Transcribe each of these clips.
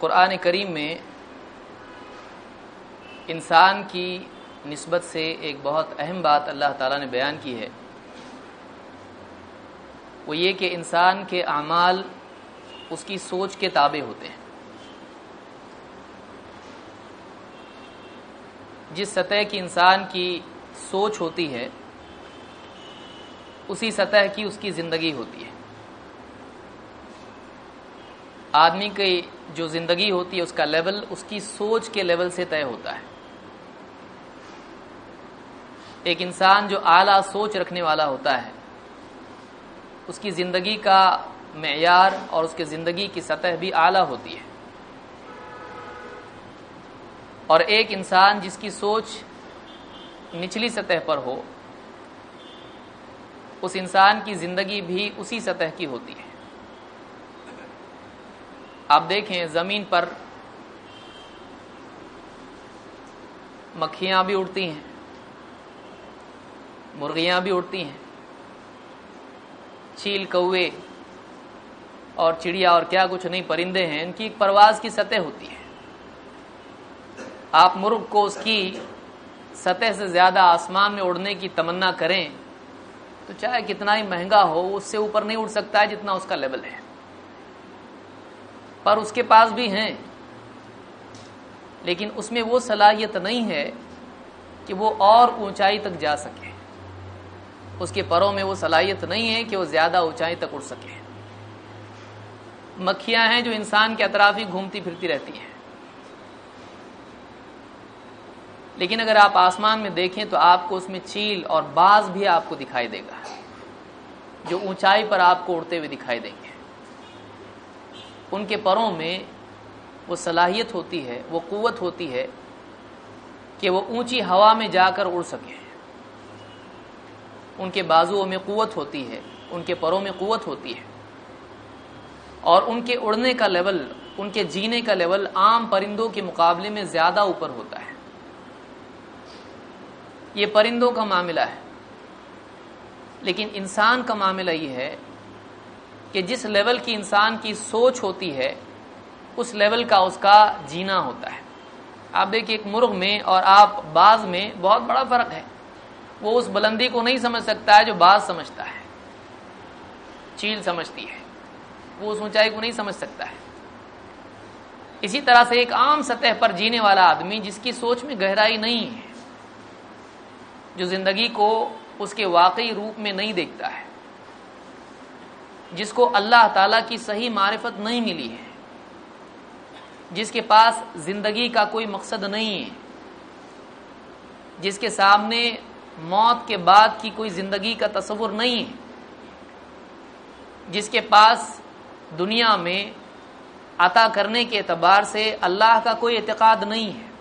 कुरान करीम में इंसान की नस्बत से एक बहुत अहम बात अल्लाह ताला ने बयान की है। वो ये कि इंसान के अमाल उसकी सोच के ताबे होते हैं। जिस सतह की इंसान की सोच होती है, उसी सतह की उसकी ज़िंदगी होती है। आदमी की जो ज़िंदगी होती है, उसका लेवल उसकी सोच के लेवल से तय होता है। एक इंसान जो आला सोच रखने वाला होता है, उसकी ज़िंदगी का मैार और उसकी ज़िंदगी की सतह भी आला होती है। और एक इंसान जिसकी सोच निचली सतह पर हो, उस इंसान की ज़िंदगी भी उसी सतह की होती है। आप देखें, ज़मीन पर मक्खियाँ भी उड़ती हैं। मुर्गियाँ भी उड़ती हैं। चील कौए और चिड़िया और क्या कुछ नहीं, परिंदे हैं। इनकी एक परवाज की सतह होती है। आप मुर्ग को उसकी सतह से ज़्यादा आसमान में उड़ने की तमन्ना करें तो चाहे कितना ही महँगा हो उससे ऊपर नहीं उड़ सकता है जितना उसका लेवल है। पर उसके पास भी हैं। लेकिन उसमें वो सलाहियत नहीं है कि वो और ऊंचाई तक जा सके। उसके परों में वो सलाहियत नहीं है कि वो ज़्यादा ऊंचाई तक उड़ सके। मक्खियाँ हैं जो इंसान के अतराफ ही घूमती फिरती रहती हैं। लेकिन अगर आप आसमान में देखें तो आपको उसमें चील और बाज भी आपको दिखाई देगा, जो ऊंचाई पर आपको उड़ते हुए दिखाई देंगे। उनके परों में वो सलाहियत होती है, वो कुवत होती है कि वो ऊँची हवा में जाकर उड़ सके। उनके बाजुओं में कुवत होती है, उनके परों में कुवत होती है। और उनके उड़ने का लेवल, उनके जीने का लेवल आम परिंदों के मुकाबले में ज़्यादा ऊपर होता है। ये परिंदों का मामला है। लेकिन इंसान का मामला ये है कि जिस लेवल की इंसान की सोच होती है, उस लेवल का उसका जीना होता है। आप देखिए, एक मुर्ग में और आप बाज में बहुत बड़ा फ़र्क है। वो उस बुलंदी को नहीं समझ सकता है जो बाज समझता है। चील समझती है। वो उस ऊंचाई को नहीं समझ सकता है। इसी तरह से एक आम सतह पर जीने वाला आदमी जिसकी सोच में गहराई नहीं है, जो ज़िंदगी को उसके वाकई रूप में नहीं देखता है, जिसको अल्लाह ताला की सही मारिफत नहीं मिली है, जिसके पास ज़िंदगी का कोई मकसद नहीं है, जिसके सामने मौत के बाद की कोई ज़िंदगी का तस्वुर नहीं है। जिसके पास दुनिया में अता करने के एतबार से अल्लाह का कोई एतकाद नहीं है।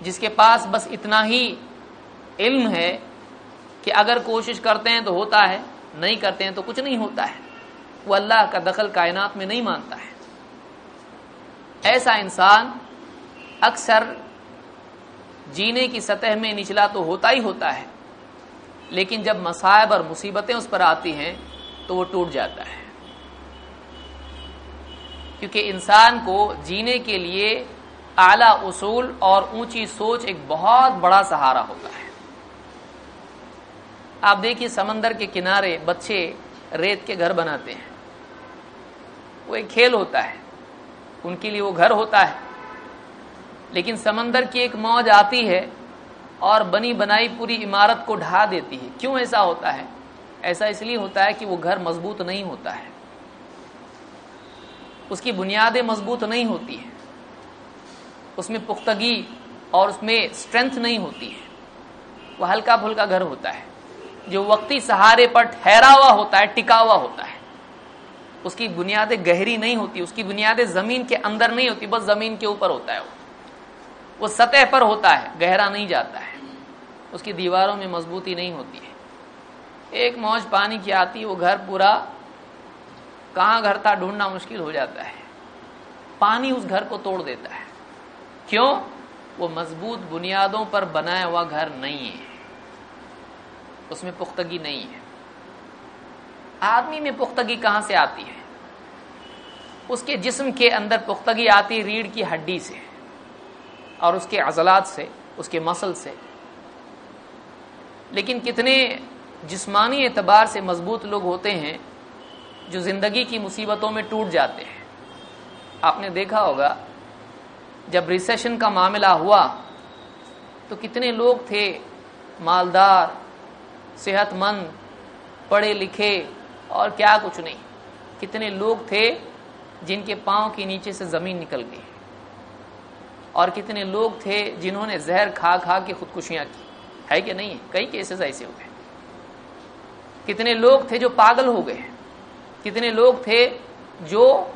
जिसके पास बस इतना ही इल्म है कि अगर कोशिश करते हैं तो होता है, नहीं करते हैं तो कुछ नहीं होता है। वो अल्लाह का दखल कायनात में नहीं मानता है। ऐसा इंसान अक्सर जीने की सतह में निचला तो होता ही होता है। लेकिन जब मसायब और मुसीबतें उस पर आती हैं तो वो टूट जाता है। क्योंकि इंसान को जीने के लिए आला उसूल और ऊँची सोच एक बहुत बड़ा सहारा होता है। आप देखिए समंदर के किनारे बच्चे रेत के घर बनाते हैं। वो एक खेल होता है। उनके लिए वो घर होता है। लेकिन समंदर की एक मौज आती है और बनी बनाई पूरी इमारत को ढा देती है। क्यों ऐसा होता है? ऐसा इसलिए होता है कि वो घर मज़बूत नहीं होता है। उसकी बुनियादें मज़बूत नहीं होती है। उसमें पुख्तगी और उसमें स्ट्रेंथ नहीं होती है। वह हल्का फुल्का घर होता है। जो वक्ती सहारे पर ठहरा हुआ होता है, टिका हुआ होता है। उसकी बुनियादें गहरी नहीं होती, उसकी बुनियादें ज़मीन के अंदर नहीं होती, बस ज़मीन के ऊपर होता है वो। वो सतह पर होता है, गहरा नहीं जाता है। उसकी दीवारों में मजबूती नहीं होती है। एक मौज पानी की आती, वो घर पूरा, कहाँ घर था ढूंढना मुश्किल हो जाता है। पानी उस घर को तोड़ देता है। क्यों? वो मज़बूत बुनियादों पर बनाया हुआ घर नहीं है। उसमें पुख्तगी नहीं है। आदमी में पुख्तगी कहाँ से आती है? उसके जिस्म के अंदर पुख्तगी आती रीढ़ की हड्डी से। और उसके अजलात से, उसके मसल से। लेकिन कितने जिस्मानी एतबार से मज़बूत लोग होते हैं, जो ज़िंदगी की मुसीबतों में टूट जाते हैं। आपने देखा होगा, जब रिसेशन का मामला हुआ तो कितने लोग थे, मालदार, सेहतमंद पढ़े लिखे और क्या कुछ नहीं। कितने लोग थे, जिनके पाँव के नीचे से ज़मीन निकल गई। और कितने लोग थे जिन्होंने जहर खा खा के खुदकुशियाँ की? है कि नहीं? कई केसेस ऐसे हो गए। कितने लोग थे जो पागल हो गए? कितने लोग थे जो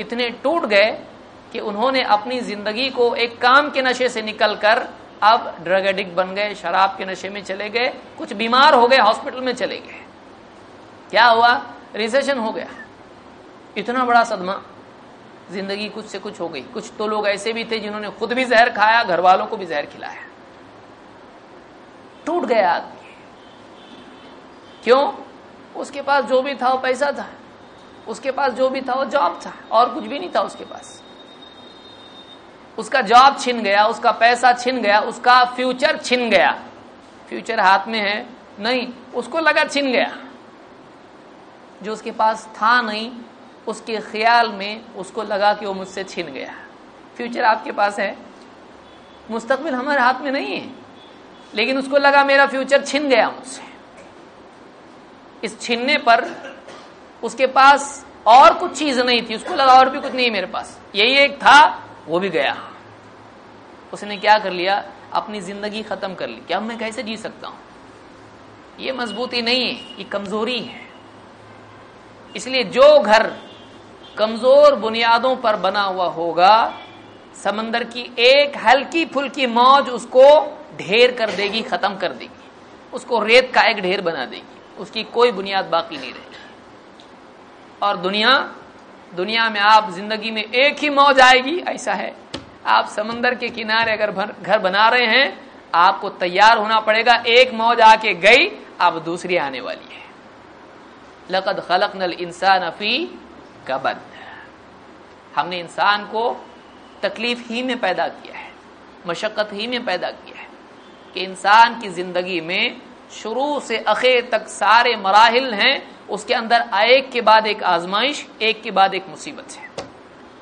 इतने टूट गए कि उन्होंने अपनी ज़िंदगी को एक काम के नशे से निकलकर अब ड्रग एडिक्ट बन गए, शराब के नशे में चले गए, कुछ बीमार हो गए हॉस्पिटल में चले गए। क्या हुआ? रिसेशन हो गया। इतना बड़ा सदमा। ज़िंदगी कुछ से कुछ हो गई। कुछ तो लोग ऐसे भी थे जिन्होंने खुद भी जहर खाया घर वालों को भी जहर खिलाया। टूट गया आदमी। क्यों? उसके पास जो भी था वो पैसा था। उसके पास जो भी था वो जॉब था। और कुछ भी नहीं था उसके पास। उसका जॉब छिन गया, उसका पैसा छिन गया, उसका फ्यूचर छिन गया। फ्यूचर हाथ में है? नहीं, उसको लगा छिन गया। जो उसके पास था नहीं उसके ख्याल में उसको लगा कि वो मुझसे छिन गया फ्यूचर आपके पास है। मुस्तकबिल हमारे हाथ में नहीं है। लेकिन उसको लगा मेरा फ्यूचर छिन गया मुझसे। इस छीनने पर उसके पास और कुछ चीज़ नहीं थी। उसको लगा और भी कुछ नहीं है मेरे पास। यही एक था, वो भी गया। उसने क्या कर लिया? अपनी ज़िंदगी खत्म कर ली। क्या मैं कैसे जी सकता हूँ? ये मजबूती नहीं है, ये कमज़ोरी है। इसलिए जो घर कमज़ोर बुनियादों पर बना हुआ होगा, समंदर की एक हल्की फुल्की मौज उसको ढेर कर देगी, खत्म कर देगी। उसको रेत का एक ढेर बना देगी। उसकी कोई बुनियाद बाकी नहीं रहेगी। और दुनिया दुनिया में आप ज़िंदगी में एक ही मौज आएगी, ऐसा है। आप समंदर के किनारे अगर घर बना रहे हैं, आपको तैयार होना पड़ेगा, एक मौज आके गई, अब दूसरी आने वाली है। लकद खलक नल इंसान अफी कबद हमने इंसान को तकलीफ़ ही में पैदा किया है, मशक्क़त ही में पैदा किया है कि इंसान की ज़िंदगी में शुरू से अखेर तक सारे मराहल हैं, उसके अंदर एक के बाद एक आजमाइश, एक के बाद एक मुसीबत है।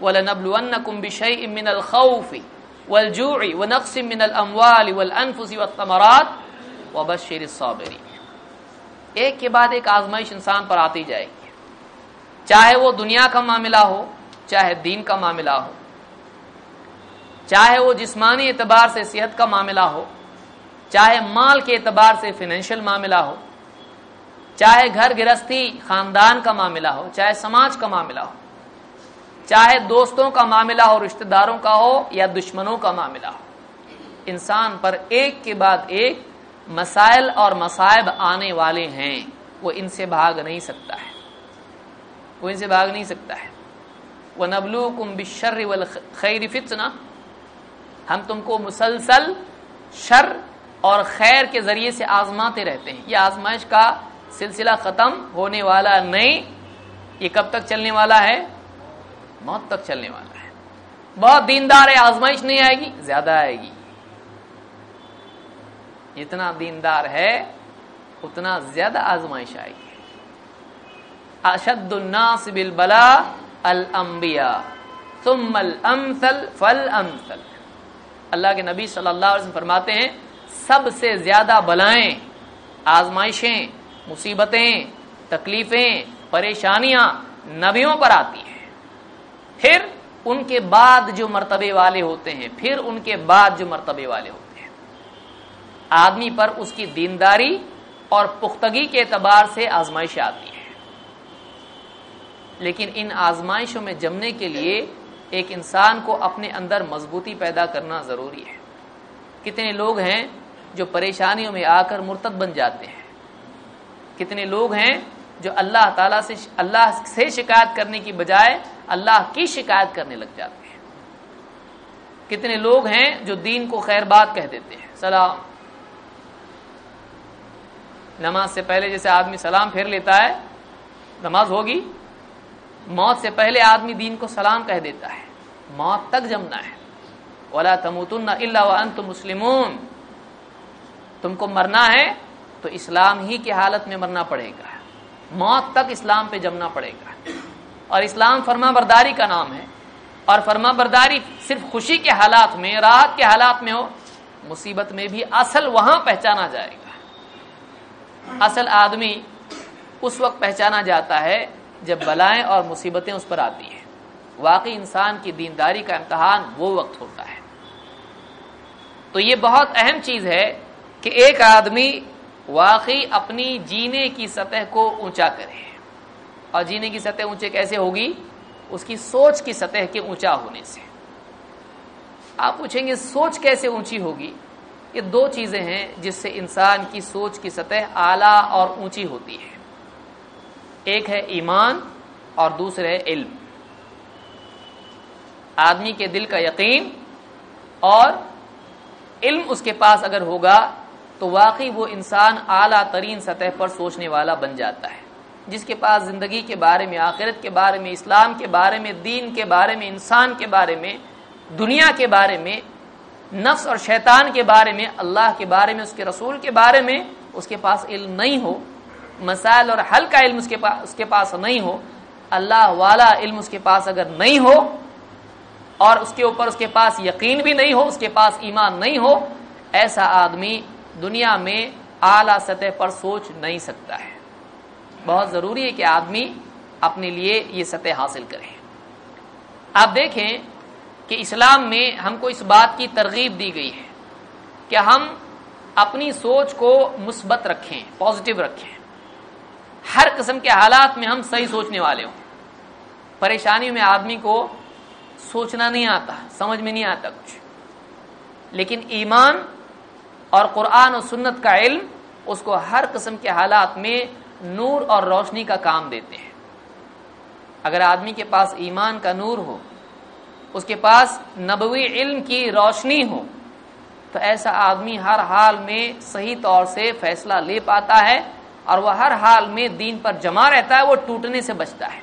वलनबलुवन्नकुम बिशैइन मिनल खौफि वलजूइ व नक्सिम मिनल अमवाल वल अनफुसी वत्तमरात व एक के बाद एक आजमाइश इंसान पर आती जाएगी। चाहे वो दुनिया का मामला हो, चाहे दीन का मामला हो, चाहे वो जिस्मानी एतबार से सेहत का मामला हो, चाहे माल के एतबार से फिनेंशियल मामला हो, चाहे घर गृहस्थी, खानदान का मामला हो, चाहे समाज का मामला हो, चाहे दोस्तों का मामला हो, रिश्तेदारों का हो, या दुश्मनों का मामला हो, इंसान पर एक के बाद एक मसाइल और मसायब आने वाले हैं, वो इनसे भाग नहीं सकता है। वो इनसे भाग नहीं सकता है। वह नबलू कुम बिशर वल खैर फितना। हम तुमको मुसलसल शर और खैर के ज़रिए से आजमाते रहते हैं। ये आजमाइश का सिलसिला खत्म होने वाला नहीं। ये कब तक चलने वाला है? मौत तक चलने वाला है। बहुत दीनदार है, आजमाइश नहीं आएगी, ज़्यादा आएगी। जितना दीनदार है, उतना ज़्यादा आजमाइश आएगी। अशदुन्नास बिल बला अल अम्बिया तुम अमसल फल अमसल। अल्लाह के नबी सल्लल्लाहु अलैहि वसल्लम फरमाते हैं, सबसे ज़्यादा बलाएँ, आजमाइशें, मुसीबतें, तकलीफें, परेशानियाँ नबियों पर आती हैं। फिर उनके बाद जो मर्तबे वाले होते हैं, फिर उनके बाद जो मर्तबे वाले होते हैं। आदमी पर उसकी दीनदारी और पुख्तगी के एतबार से आजमाइश आती है। लेकिन इन आजमाइशों में जमने के लिए एक इंसान को अपने अंदर मजबूती पैदा करना ज़रूरी है। कितने लोग हैं जो परेशानियों में आकर मुर्तद बन जाते हैं? कितने लोग हैं जो अल्लाह ताला से अल्लाह से शिकायत करने की बजाय अल्लाह की शिकायत करने लग जाते हैं। कितने लोग हैं जो दीन को खैर बात कह देते हैं? सलाम। नमाज़ से पहले जैसे आदमी सलाम फेर लेता है, नमाज़ होगी? मौत से पहले आदमी दीन को सलाम कह देता है। मौत तक जमना है। वाला तमुतुन इल्ला तुम मुस्लिमून। तुमको मरना है तो इस्लाम ही की हालत में मरना पड़ेगा। मौत तक इस्लाम पे जमना पड़ेगा। और इस्लाम फर्मा बरदारी का नाम है। और फर्मा बरदारी सिर्फ़ खुशी के हालात में, राहत के हालात में हो, मुसीबत में भी असल वहाँ पहचाना जाएगा। असल आदमी उस वक्त पहचाना जाता है जब बलाएँ और मुसीबतें उस पर आती हैं। वाकई इंसान की दीनदारी का इम्तहान वो वक्त होता है। तो ये बहुत अहम चीज़ है कि एक आदमी वाकई अपनी जीने की सतह को ऊँचा करे। और जीने की सतह ऊँचे कैसे होगी? उसकी सोच की सतह के ऊँचा होने से। आप पूछेंगे, सोच कैसे ऊँची होगी? ये दो चीज़ें हैं जिससे इंसान की सोच की सतह आला और ऊँची होती है। एक है ईमान और दूसरे है इल्म। आदमी के दिल का यकीन और इल्म उसके पास अगर होगा तो वाकई वो इंसान आला तरीन सतह पर सोचने वाला बन जाता है, जिसके पास ज़िंदगी के बारे में, आखिरत के बारे में, इस्लाम के बारे में, दीन के बारे में, इंसान के बारे में, दुनिया के बारे में, नफ्स और शैतान के बारे में, अल्लाह के बारे में, उसके रसूल के बारे में, उसके पास इल्म नहीं हो मसाइल और हल का इल्म उसके पास उसके पास नहीं हो, अल्लाह वाला इल्म उसके पास अगर नहीं हो, और उसके ऊपर उसके पास यकीन भी नहीं हो, उसके पास ईमान नहीं हो, ऐसा आदमी दुनिया में आला सतह पर सोच नहीं सकता है। बहुत ज़रूरी है कि आदमी अपने लिए ये सतह हासिल करे। आप देखें कि इस्लाम में हमको इस बात की तरगीब दी गई है कि हम अपनी सोच को मुस्बत रखें, पॉजिटिव रखें। हर किस्म के हालात में हम सही सोचने वाले हों। परेशानियों में आदमी को सोचना नहीं आता, समझ में नहीं आता कुछ। लेकिन ईमान और कुरान और सुन्नत का इल्म उसको हर किस्म के हालात में नूर और रोशनी का काम देते हैं। अगर आदमी के पास ईमान का नूर हो, उसके पास नबवी इल्म की रोशनी हो तो ऐसा आदमी हर हाल में सही तौर से फैसला ले पाता है और वह हर हाल में दीन पर जमा रहता है, वो टूटने से बचता है।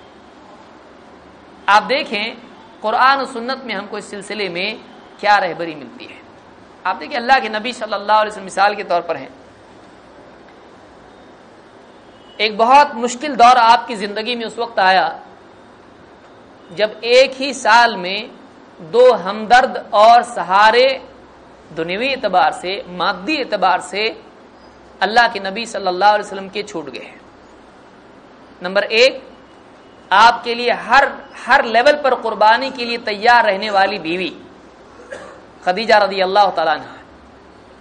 आप देखें, कुरान और सुन्नत में हमको इस सिलसिले में क्या रहबरी मिलती है। आप देखिए, अल्लाह के नबी सल्लल्लाहु अलैहि वसल्लम मिसाल के तौर पर हैं। एक बहुत मुश्किल दौर आपकी ज़िंदगी में उस वक्त आया, जब एक ही साल में दो हमदर्द और सहारे दुनियावी एतबार से, मादी एतबार से अल्लाह के नबी सल्लल्लाहु अलैहि वसल्लम के छूट गए नंबर एक, आपके लिए हर हर लेवल पर कुर्बानी के लिए तैयार रहने वाली बीवी, खदीजा रदी अल्लाह तला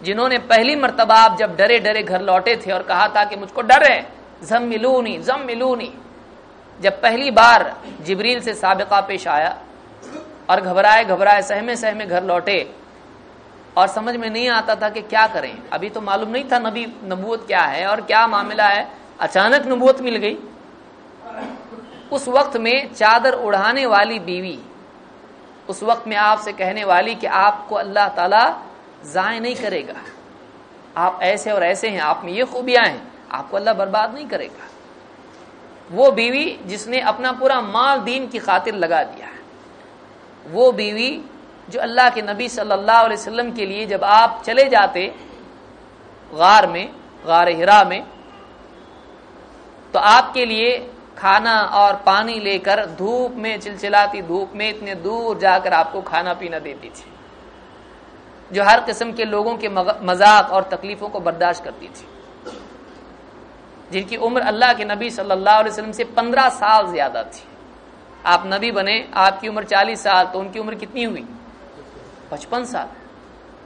जिन्होंने पहली मरतबा आप जब डरे डरे घर लौटे थे और कहा था कि मुझको डर है जम मिलूनी जम मिलूनी जब पहली बार जिबरील से सबका पेश आया और घबराए घबराए, सहमे सहमे घर लौटे और समझ में नहीं आता था कि क्या करें। अभी तो मालूम नहीं था नबी नबूत क्या है और क्या मामला है। अचानक नबूत मिल गई। उस वक्त में चादर उड़ाने वाली बीवी, उस वक्त में आपसे कहने वाली कि आपको अल्लाह ताला जाय नहीं करेगा। आप ऐसे और ऐसे हैं, आप में ये खूबियाँ हैं, आपको अल्लाह बर्बाद नहीं करेगा। वो बीवी जिसने अपना पूरा माल दीन की खातिर लगा दिया वो बीवी जो अल्लाह के नबी सल्लल्लाहु अलैहि वसल्लम के लिए जब आप चले जाते गार में गार हिरा में तो आपके लिए खाना और पानी लेकर धूप में, चिलचिलाती धूप में इतने दूर जाकर आपको खाना पीना देती थी। जो हर किस्म के लोगों के मज़ाक और तकलीफों को बर्दाश्त करती थी। जिनकी उम्र अल्लाह के नबी सल्लल्लाहु अलैहि वसल्लम से पंद्रह साल ज़्यादा थी। आप नबी बने, आपकी उम्र चालीस साल तो उनकी उम्र कितनी हुई? पचपन साल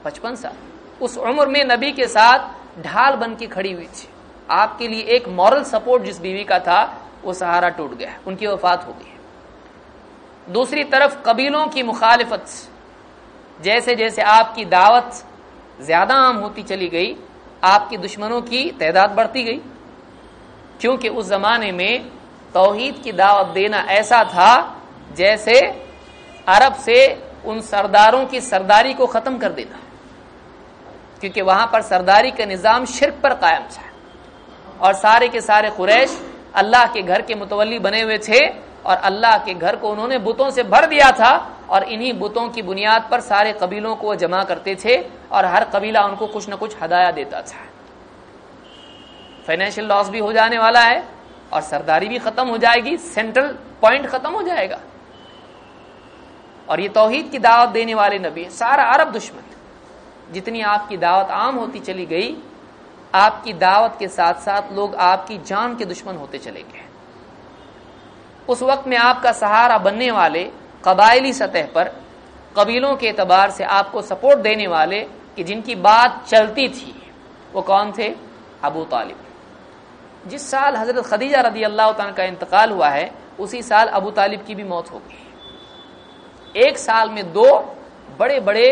पचपन साल। उस उम्र में नबी के साथ ढाल बन के खड़ी हुई थी। आपके लिए एक मॉरल सपोर्ट जिस बीवी का था, वो सहारा टूट गया, उनकी वफात हो गई। दूसरी तरफ़ कबीलों की मुखालिफत जैसे जैसे आपकी दावत ज़्यादा आम होती चली गई, आपकी दुश्मनों की तादाद बढ़ती गई। क्योंकि उस जमाने में तोहहीद की दावत देना ऐसा था, जैसे अरब से उन सरदारों की सरदारी को खत्म कर देना। क्योंकि वहाँ पर सरदारी का निज़ाम शिरक पर कायम था। और सारे के सारे कुरैश अल्लाह के घर के मुतवली बने हुए थे और अल्लाह के घर को उन्होंने बुतों से भर दिया था और इन्हीं बुतों की बुनियाद पर सारे कबीलों को जमा करते थे और हर कबीला उनको कुछ न कुछ हदाया देता था। फाइनेंशियल लॉस भी हो जाने वाला है और सरदारी भी खत्म हो जाएगी सेंट्रल पॉइंट खत्म हो जाएगा। और ये तोहीद की दावत देने वाले नबी सारा अरब दुश्मन। जितनी आपकी दावत आम होती चली गई, आपकी दावत के साथ साथ लोग आपकी जान के दुश्मन होते चले गए। उस वक्त में आपका सहारा बनने वाले कबायली सतह पर, कबीलों के एतबार से आपको सपोर्ट देने वाले कि जिनकी बात चलती थी, वो कौन थे? अबू तालिब। जिस साल हज़रत खदीजा रदी अल्लाह का इंतकाल हुआ है, उसी साल अबू तालिब की भी मौत हो गई। एक साल में दो बड़े बड़े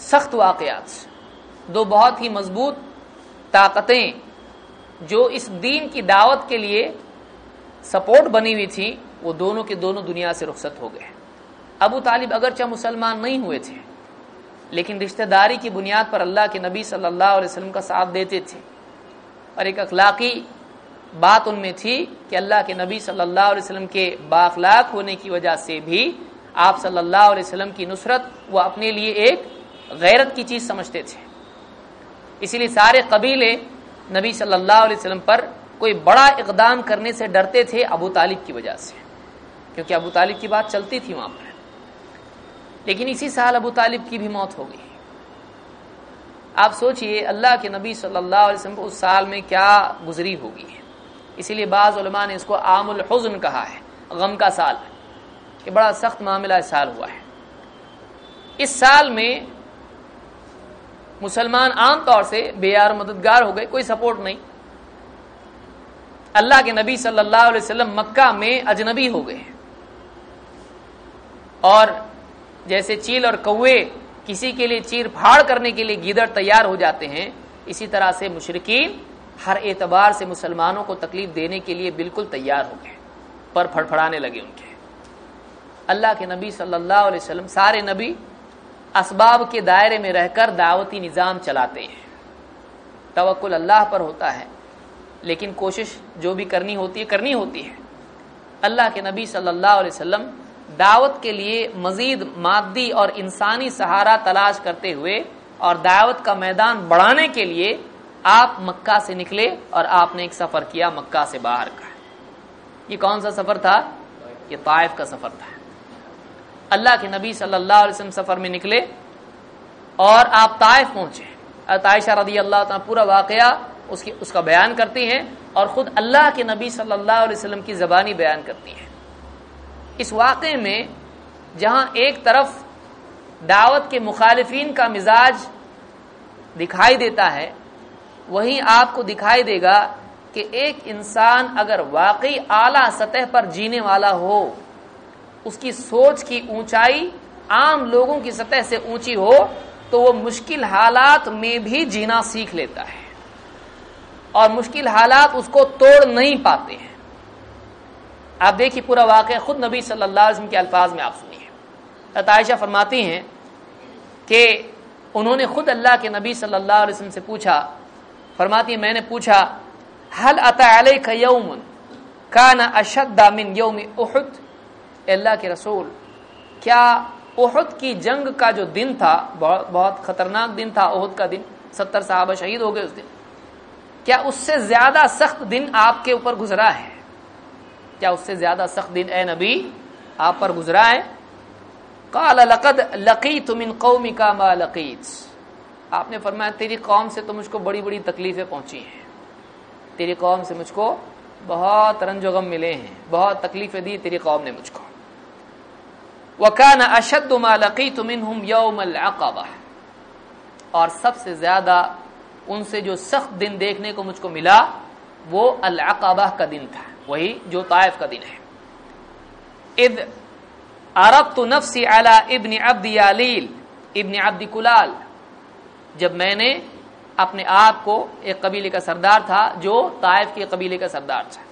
सख्त वाकयात दो बहुत ही मज़बूत ताकतें जो इस दीन की दावत के लिए सपोर्ट बनी हुई थी, वो दोनों के दोनों दुनिया से रुखसत हो गए। अबू तालिब अगरचा मुसलमान नहीं हुए थे, लेकिन रिश्तेदारी की बुनियाद पर अल्लाह के नबी सल्लल्लाहु अलैहि वसल्लम का साथ देते थे। और एक अखलाकी बात उनमें थी कि अल्लाह के नबी सल्लल्लाहु अलैहि वसल्लम के बाखलाक होने की वजह से भी आप सल्लल्लाहु अलैहि वसल्लम की नुसरत, वो अपने लिए एक गैरत की चीज़ समझते थे। इसीलिए सारे कबीले नबी सल्लल्लाहु अलैहि वसल्लम पर कोई बड़ा इकदाम करने से डरते थे अबू तालिब की वजह से। क्योंकि अबू तालिब की बात चलती थी वहाँ पर। लेकिन इसी साल अबू तालिब की भी मौत हो गई। आप सोचिए, अल्लाह के नबी सल्लल्लाहु अलैहि वसल्लम उस साल में क्या गुजरी होगी। इसीलिए बाज ने इसको आमुल हुजन कहा है, गम का साल। कि बड़ा सख्त मामला इस साल हुआ है। इस साल में मुसलमान आमतौर से बेयार मददगार हो गए, कोई सपोर्ट नहीं। अल्लाह के नबी सल्लल्लाहु अलैहि वसल्लम मक्का में अजनबी हो गए और जैसे चील और कौए किसी के लिए चीर फाड़ करने के लिए गीदड़ तैयार हो जाते हैं, इसी तरह से मुशरकिन हर एतबार से मुसलमानों को तकलीफ़ देने के लिए बिल्कुल तैयार हो गए पर फड़फड़ाने लगे उनके। अल्लाह के नबी सल्लल्लाहु अलैहि वसल्लम सारे नबी असबाब के दायरे में रहकर दावती निज़ाम चलाते हैं। तवक्ल अल्लाह पर होता है, लेकिन कोशिश जो भी करनी होती है, करनी होती है। अल्लाह के नबी सल्लल्लाहु अलैहि वसल्लम दावत के लिए मजीद मादी और इंसानी सहारा तलाश करते हुए और दावत का मैदान बढ़ाने के लिए आप मक्का से निकले और आपने एक सफ़र किया मक्का से बाहर का। ये कौन सा सफ़र था? ये ताइफ का सफ़र था। अल्लाह के नबी सल्लल्लाहु अलैहि वसल्लम सफ़र में निकले और आप ताइफ पहुँचे। तायशा रदी अल्लाह पूरा वाकया उसकी, उसका बयान करती हैं और खुद अल्लाह के नबी सल्लल्लाहु अलैहि वसल्लम की जबानी बयान करती हैं। इस वाक़े में जहाँ एक तरफ़ दावत के मुखालिफिन का मिजाज दिखाई देता है, वहीं आपको दिखाई देगा कि एक इंसान अगर वाकई आला सतह पर जीने वाला हो उसकी सोच की ऊंचाई आम लोगों की सतह से ऊँची हो तो वो मुश्किल हालात में भी जीना सीख लेता है। और मुश्किल हालात उसको तोड़ नहीं पाते हैं। आप देखिए पूरा वाक़ खुद नबी सल्लल्लाहु अलैहि वसल्लम के अल्फाज में आप सुनिए। तायशा फरमाती हैं कि उन्होंने खुद अल्लाह के नबी सल्लल्लाहु अलैहि वसल्लम से पूछा, फरमाती मैंने पूछा, हल अतल का यौम का न अशद्दा मिन यौम उहद? अल्लाह के रसूल। क्या ओहद की जंग का जो दिन था, बहुत बहुत खतरनाक दिन था उहद का दिन। सत्तर साहब शहीद हो गए उस दिन। क्या उससे ज़्यादा सख्त दिन आपके ऊपर गुजरा है? क्या उससे ज़्यादा सख्त दिन ए नबी आप पर गुजरा है? काल लकद लकी तुम इन कौमी का मा लकीत। आपने फरमाया, तेरी कौम से तो मुझको बड़ी बड़ी तकलीफें पहुँची हैं। तेरी कौम से मुझको बहुत रंजोगम मिले हैं। बहुत तकलीफें दी तेरी कौम ने मुझको। वकान अशद मा लकी तुम इन हम यौम और सबसे ज़्यादा उनसे जो सख्त दिन देखने को मुझको मिला, वो अलअक़बा का दिन था। वही जो ताइफ का दिन है। इद अरब तो नफसी अला इब्न अब्दी आलील इब्न अब्दी कुलाल, जब मैंने अपने आप को एक कबीले का सरदार था, जो ताइफ के कबीले का सरदार था,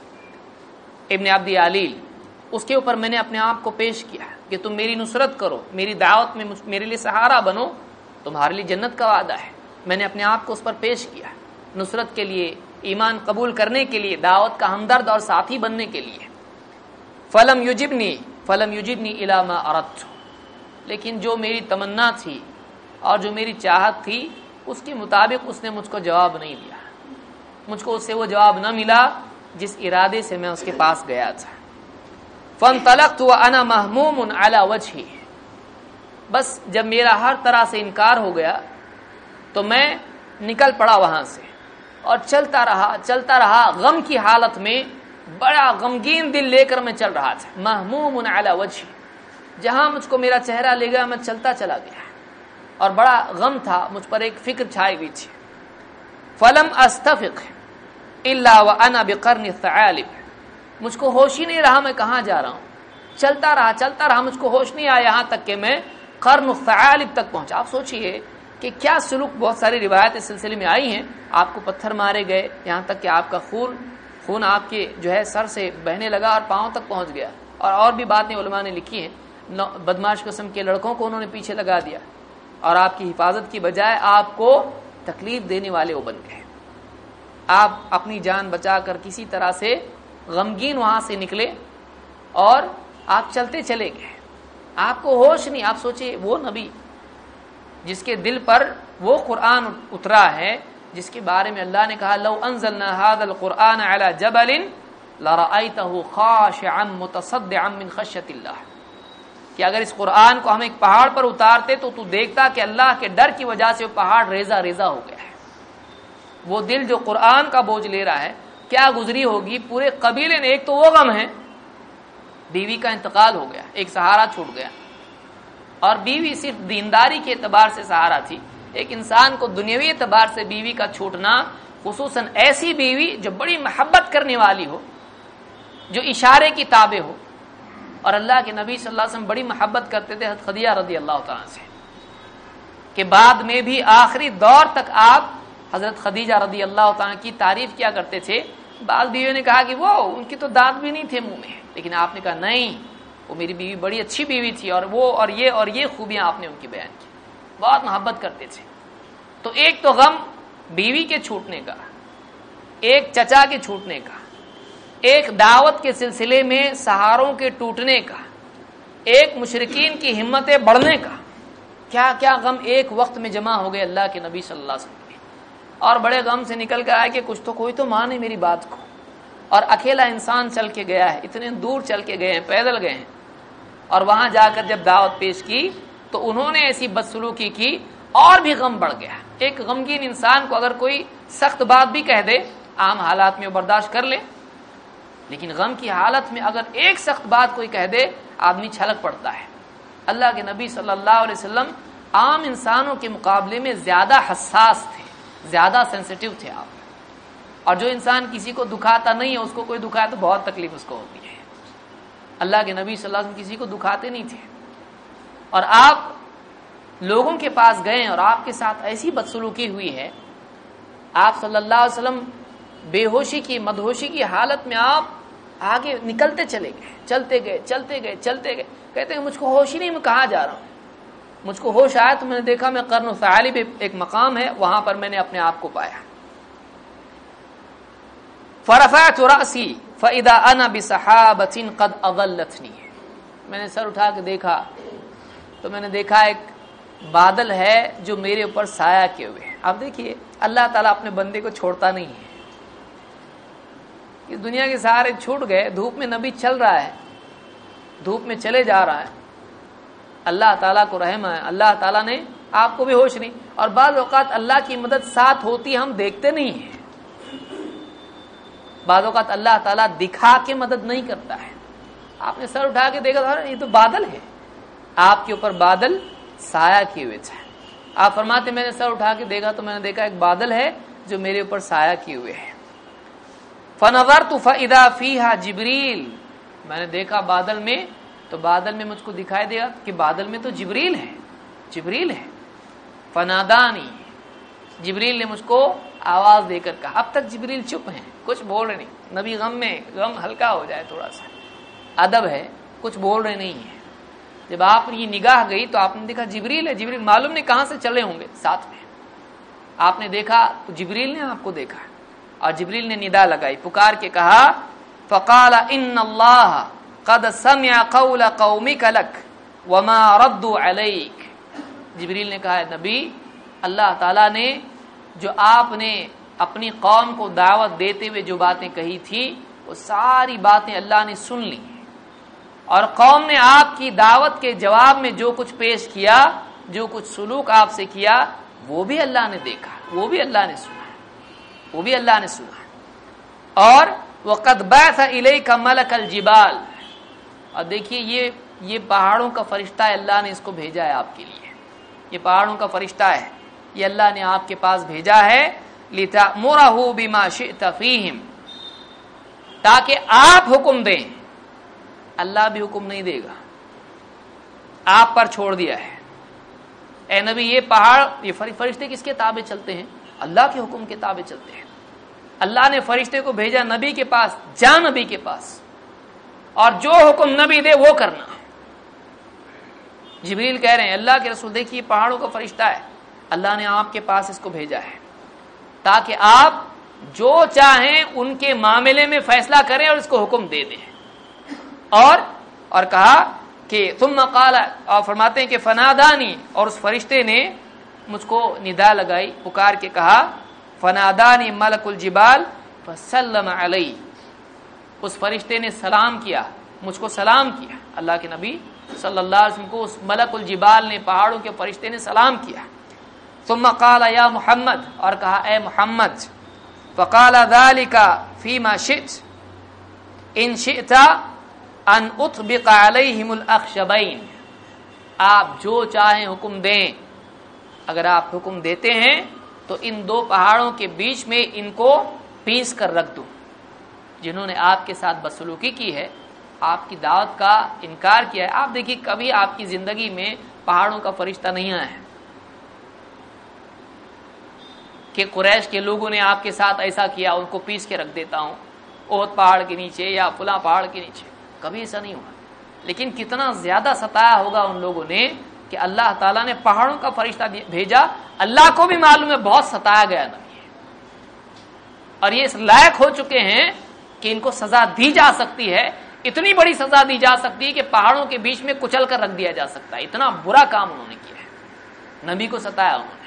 इब्न अब्दी आलील उसके ऊपर मैंने अपने आप को पेश किया। कि तुम मेरी नुसरत करो, मेरी दावत में मेरे लिए सहारा बनो, तुम्हारे लिए जन्नत का वादा है। मैंने अपने आप को उस पर पेश किया नुसरत के लिए, ईमान कबूल करने के लिए, दावत का हमदर्द और साथी बनने के लिए। फलम युजिबनी फलम युजिबनी इलामा अरत लेकिन जो मेरी तमन्ना थी और जो मेरी चाहत थी, उसके मुताबिक उसने मुझको जवाब नहीं दिया। मुझको उससे वो जवाब न मिला जिस इरादे से मैं उसके पास गया था। फन तलक तो अना महमूम अला वजही। बस जब मेरा हर तरह से इनकार हो गया तो मैं निकल पड़ा वहाँ से। और चलता रहा चलता रहा, गम की हालत में बड़ा गमगीन दिल लेकर मैं चल रहा था। महमूम अला वजह। जहाँ मुझको मेरा चेहरा ले गया, मैं चलता चला गया। और बड़ा गम था, मुझ पर एक फ़िक्र छाई हुई थी। फलम अस्तफिक इल्ला व अना बेकर्न मुझको होश ही नहीं रहा मैं कहा जा रहा हूँ। चलता रहा चलता रहा, मुझको होश नहीं आया यहाँ तक कि मैं कर्न तक पहुँचा। आप सोचिए कि क्या सुलूक बहुत सारी रिवायत इस सिलसिले में आई हैं। आपको पत्थर मारे गए, यहाँ तक कि आपका खून खून आपके जो है सर से बहने लगा और पाँव तक पहुँच गया। और और भी बातें उलमा ने लिखी हैं। बदमाश कस्म के लड़कों को उन्होंने पीछे लगा दिया। और आपकी हिफाजत की बजाय आपको तकलीफ़ देने वाले वो बन गए। आप अपनी जान बचाकर किसी तरह से गमगीन वहाँ से निकले और आप चलते चले गए। आपको होश नहीं, आप सोचिए, वो नबी जिसके दिल पर वो कुरान उतरा है, जिसके बारे में अल्लाह ने कहा लव अनजलना हादल कुरान कि अगर इस कुरान को हम एक पहाड़ पर उतारते तो तू देखता कि अल्लाह के डर की वजह से वो पहाड़ रेजा रेजा हो गया है। वो दिल जो कुरान का बोझ ले रहा है क्या गुजरी होगी? पूरे कबीले ने, एक तो वो गम है, बीवी का इंतकाल हो गया, एक सहारा छूट गया। और बीवी सिर्फ़ दीनदारी के अतबार से सहारा थी। एक इंसान को दुनियावी एतबार से बीवी का छूटना खसूस ऐसी बीवी जो बड़ी मोहब्बत करने वाली हो, जो इशारे की ताबे हो। और अल्लाह के नबी सल्लल्लाहु अलैहि वसल्लम बड़ी मोहब्बत करते थे खदिया रदी अल्लाह से, के बाद में भी आखिरी दौर तक आप हज़रत खदीजा रदी अल्लाह की तारीफ़ किया करते थे। बाल बीवियों ने कहा कि वो उनकी तो दांत भी नहीं थे मुँह में। लेकिन आपने कहा, नहीं, वो मेरी बीवी बड़ी अच्छी बीवी थी और वो और ये और ये खूबियाँ आपने उनकी बयान की। बहुत मोहब्बत करते थे। तो एक तो गम बीवी के छूटने का, एक चचा के छूटने का, एक दावत के सिलसिले में सहारों के टूटने का, एक मुशरकिन की हिम्मतें बढ़ने का क्या क्या गम एक वक्त में जमा हो गए अल्लाह के नबी सल्लल्लाहु अलैहि वसल्लम और बड़े गम से निकल कर आए कि कुछ तो कोई तो माने मेरी बात को। और अकेला इंसान चल के गया है, इतने दूर चल के गए हैं, पैदल गए हैं। और वहाँ जाकर जब दावत पेश की तो उन्होंने ऐसी बदसलूकी की, और भी गम बढ़ गया। एक गमगीन इंसान को अगर कोई सख्त बात भी कह दे, आम हालात में बर्दाश्त कर ले। लेकिन गम की हालत में अगर एक सख्त बात कोई कह दे, आदमी छलक पड़ता है। अल्लाह के नबी वसल्लम आम इंसानों के मुकाबले में ज़्यादा हसास थे। ज़्यादा सेंसिटिव थे आप। और जो इंसान किसी को दुखाता नहीं है, उसको कोई दुखाए तो बहुत तकलीफ़ उसको होती है। अल्लाह के नबी सल्लल्लाहु अलैहि वसल्लम किसी को दुखाते नहीं थे। और आप लोगों के पास गए और आपके साथ ऐसी बदसलूकी हुई है, आप सल्लल्लाहु अलैहि वसल्लम बेहोशी की, मदहोशी की हालत में आप आगे निकलते चले गए, चलते गए चलते गए चलते गए। कहते हैं, मुझको होश ही नहीं, मैं कहा जा रहा हूँ? मुझको होश आया तो मैंने देखा, मैं कर्न सालिब एक मकाम है, वहाँ पर मैंने अपने आप को पाया। फरफा चौरासी फ़ैदा अना बिसहाबतिन कद अगलथनी मैंने सर उठा के देखा तो मैंने देखा एक बादल है जो मेरे ऊपर साया किए हुए अब देखिए, अल्लाह ताला अपने बंदे को छोड़ता नहीं है। इस दुनिया के सहारे छूट गए, धूप में नबी चल रहा है, धूप में चले जा रहा है। अल्लाह ताला को रहम है। अल्लाह ताला ने आपको भी होश नहीं। और बाल अवकात अल्लाह की मदद साथ होती हम देखते नहीं है। बाल अवकात अल्लाह ताला दिखा के मदद नहीं करता है। आपने सर उठा के देखा था, ये तो बादल है। आपके ऊपर बादल साया किए हुए थे आप फरमाते, मैंने सर उठा के देखा तो मैंने देखा एक बादल है जो मेरे ऊपर साया किए हुए है। फनवर तु फा फीहा जिबरील। मैंने देखा बादल में तो बादल में मुझको दिखाई देगा कि बादल में तो जिबरील है जिबरील है। फनादानी, जिबरील ने मुझको आवाज़ देकर कहा, अब तक जिबरील चुप है, कुछ बोल रहे नहीं। नबी, गम में, गम हल्का हो जाए थोड़ा सा अदब है, कुछ बोल रहे नहीं है। जब आप ये निगाह गई तो आपने देखा जिबरील है। जिबरील मालूम नहीं कहाँ से चले होंगे, साथ में। आपने देखा तो जिबरील ने आपको देखा। और जिबरील ने निदा लगाई, पुकार के कहा, फ़काल इन अल्लाह कद सम्या कौल कौमी कलक वमा रद्दू अलैक जिबरील ने कहा नबी, अल्लाह ताला ने जो आपने अपनी कौम को दावत देते हुए जो बातें कही थी, वो सारी बातें अल्लाह ने सुन ली और कौम ने आपकी दावत के जवाब में जो कुछ पेश किया, जो कुछ सुलूक आपसे किया, वो भी अल्लाह ने देखा, वो भी अल्लाह ने सुना वो भी अल्लाह ने सुना और वह कदबैथ इले का मलक अल और देखिए, ये ये पहाड़ों का फरिश्ता है अल्लाह ने इसको भेजा है आपके लिए। ये पहाड़ों का फरिश्ता है। ये अल्लाह ने आपके पास भेजा है लिता मोराहू बिमा तफीम ताकि आप हुक्म दें। अल्लाह भी हुक्म नहीं देगा। आप पर छोड़ दिया है। ए नबी, ये पहाड़, ये फरिश्ते किसके ताबे चलते हैं? अल्लाह के हुक्म के ताबे चलते हैं। अल्लाह ने फरिश्ते को भेजा नबी के पास, जा नबी के पास। और जो हुक्म नबी दे, वो करना। जिबरील कह रहे हैं, अल्लाह के रसूल, देखिए, पहाड़ों का फरिश्ता है। अल्लाह ने आपके पास इसको भेजा है। ताकि आप जो चाहें, उनके मामले में फैसला करें और इसको हुक्म दे दें। और और कहा कि तुम मकाला और फरमाते हैं कि, फनादानी, और उस फरिश्ते ने मुझको निदा लगाई, पुकार के कहा, फनादानी मलकुल जिबाल फसलम अलई उस फरिश्ते ने सलाम किया, मुझको सलाम किया। अल्लाह के नबी वसल्लम को उस मलकुल जिबाल ने, पहाड़ों के फरिश्ते ने सलाम किया। तुम काला, या मोहम्मद, और कहा, ए मोहम्मद, फ़काला, दालिका फीमा शित, इन शिता अन आप जो चाहें हुक्म दें। अगर आप हुक्म देते हैं तो इन दो पहाड़ों के बीच में इनको पीस कर रख दो। जिन्होंने आपके साथ बसलूकी की है, आपकी दावत का इनकार किया है। आप देखिए, कभी आपकी ज़िंदगी में पहाड़ों का फरिश्ता नहीं आया है। कि कुरैश के लोगों ने आपके साथ ऐसा किया, उनको पीस के रख देता हूँ ओहद पहाड़ के नीचे या फुला पहाड़ के नीचे। कभी ऐसा नहीं हुआ। लेकिन कितना ज़्यादा सताया होगा उन लोगों ने कि अल्लाह ताला ने पहाड़ों का फरिश्ता भेजा। अल्लाह को भी मालूम है, बहुत सताया गया ना और ये इस लायक हो चुके हैं कि इनको सजा दी जा सकती है, इतनी बड़ी सजा दी जा सकती है कि पहाड़ों के बीच में कुचल कर रख दिया जा सकता है। इतना बुरा काम उन्होंने किया है। नबी को सताया उन्होंने।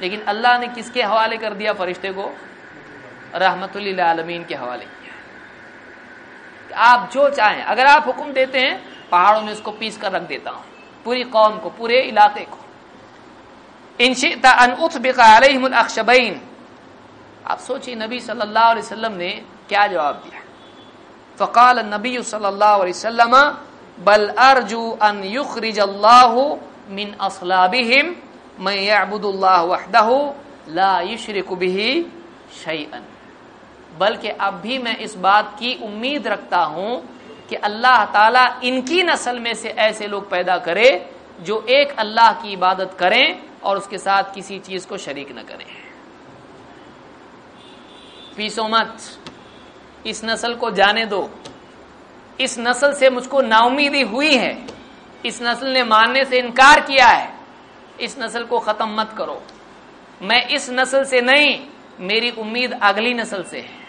लेकिन अल्लाह ने किसके हवाले कर दिया फरिश्ते को? रहमतुल्लिल आलमीन के हवाले किया आप जो चाहें, अगर आप हुक्म देते हैं, पहाड़ों में उसको पीस कर रख देता हूँ, पूरी कौम को, पूरे इलाके को। इनशिता अक्षबैन आप सोचिए, नबी सल्लल्लाहु अलैहि वसल्लम ने क्या जवाब दिया? फ़काल नबी सल्लल्लाहु अलैहि वसल्लम, बल अर्जू अन युखरिज अल्लाह मिन असलाबिहिम मैं याबुदुल्लाह वहदहु ला युशरिक बिही शैअन बल्कि अब भी मैं इस बात की उम्मीद रखता हूँ कि अल्लाह ताला इनकी नस्ल में से ऐसे लोग पैदा करे जो एक अल्लाह की इबादत करें और उसके साथ किसी चीज़ को शरीक न करें। पीसो मत इस नस्ल को जाने दो। इस नस्ल से मुझको नाउमीदी हुई है। इस नस्ल ने मानने से इनकार किया है। इस नस्ल को खत्म मत करो। मैं इस नस्ल से नहीं, मेरी उम्मीद अगली नस्ल से है।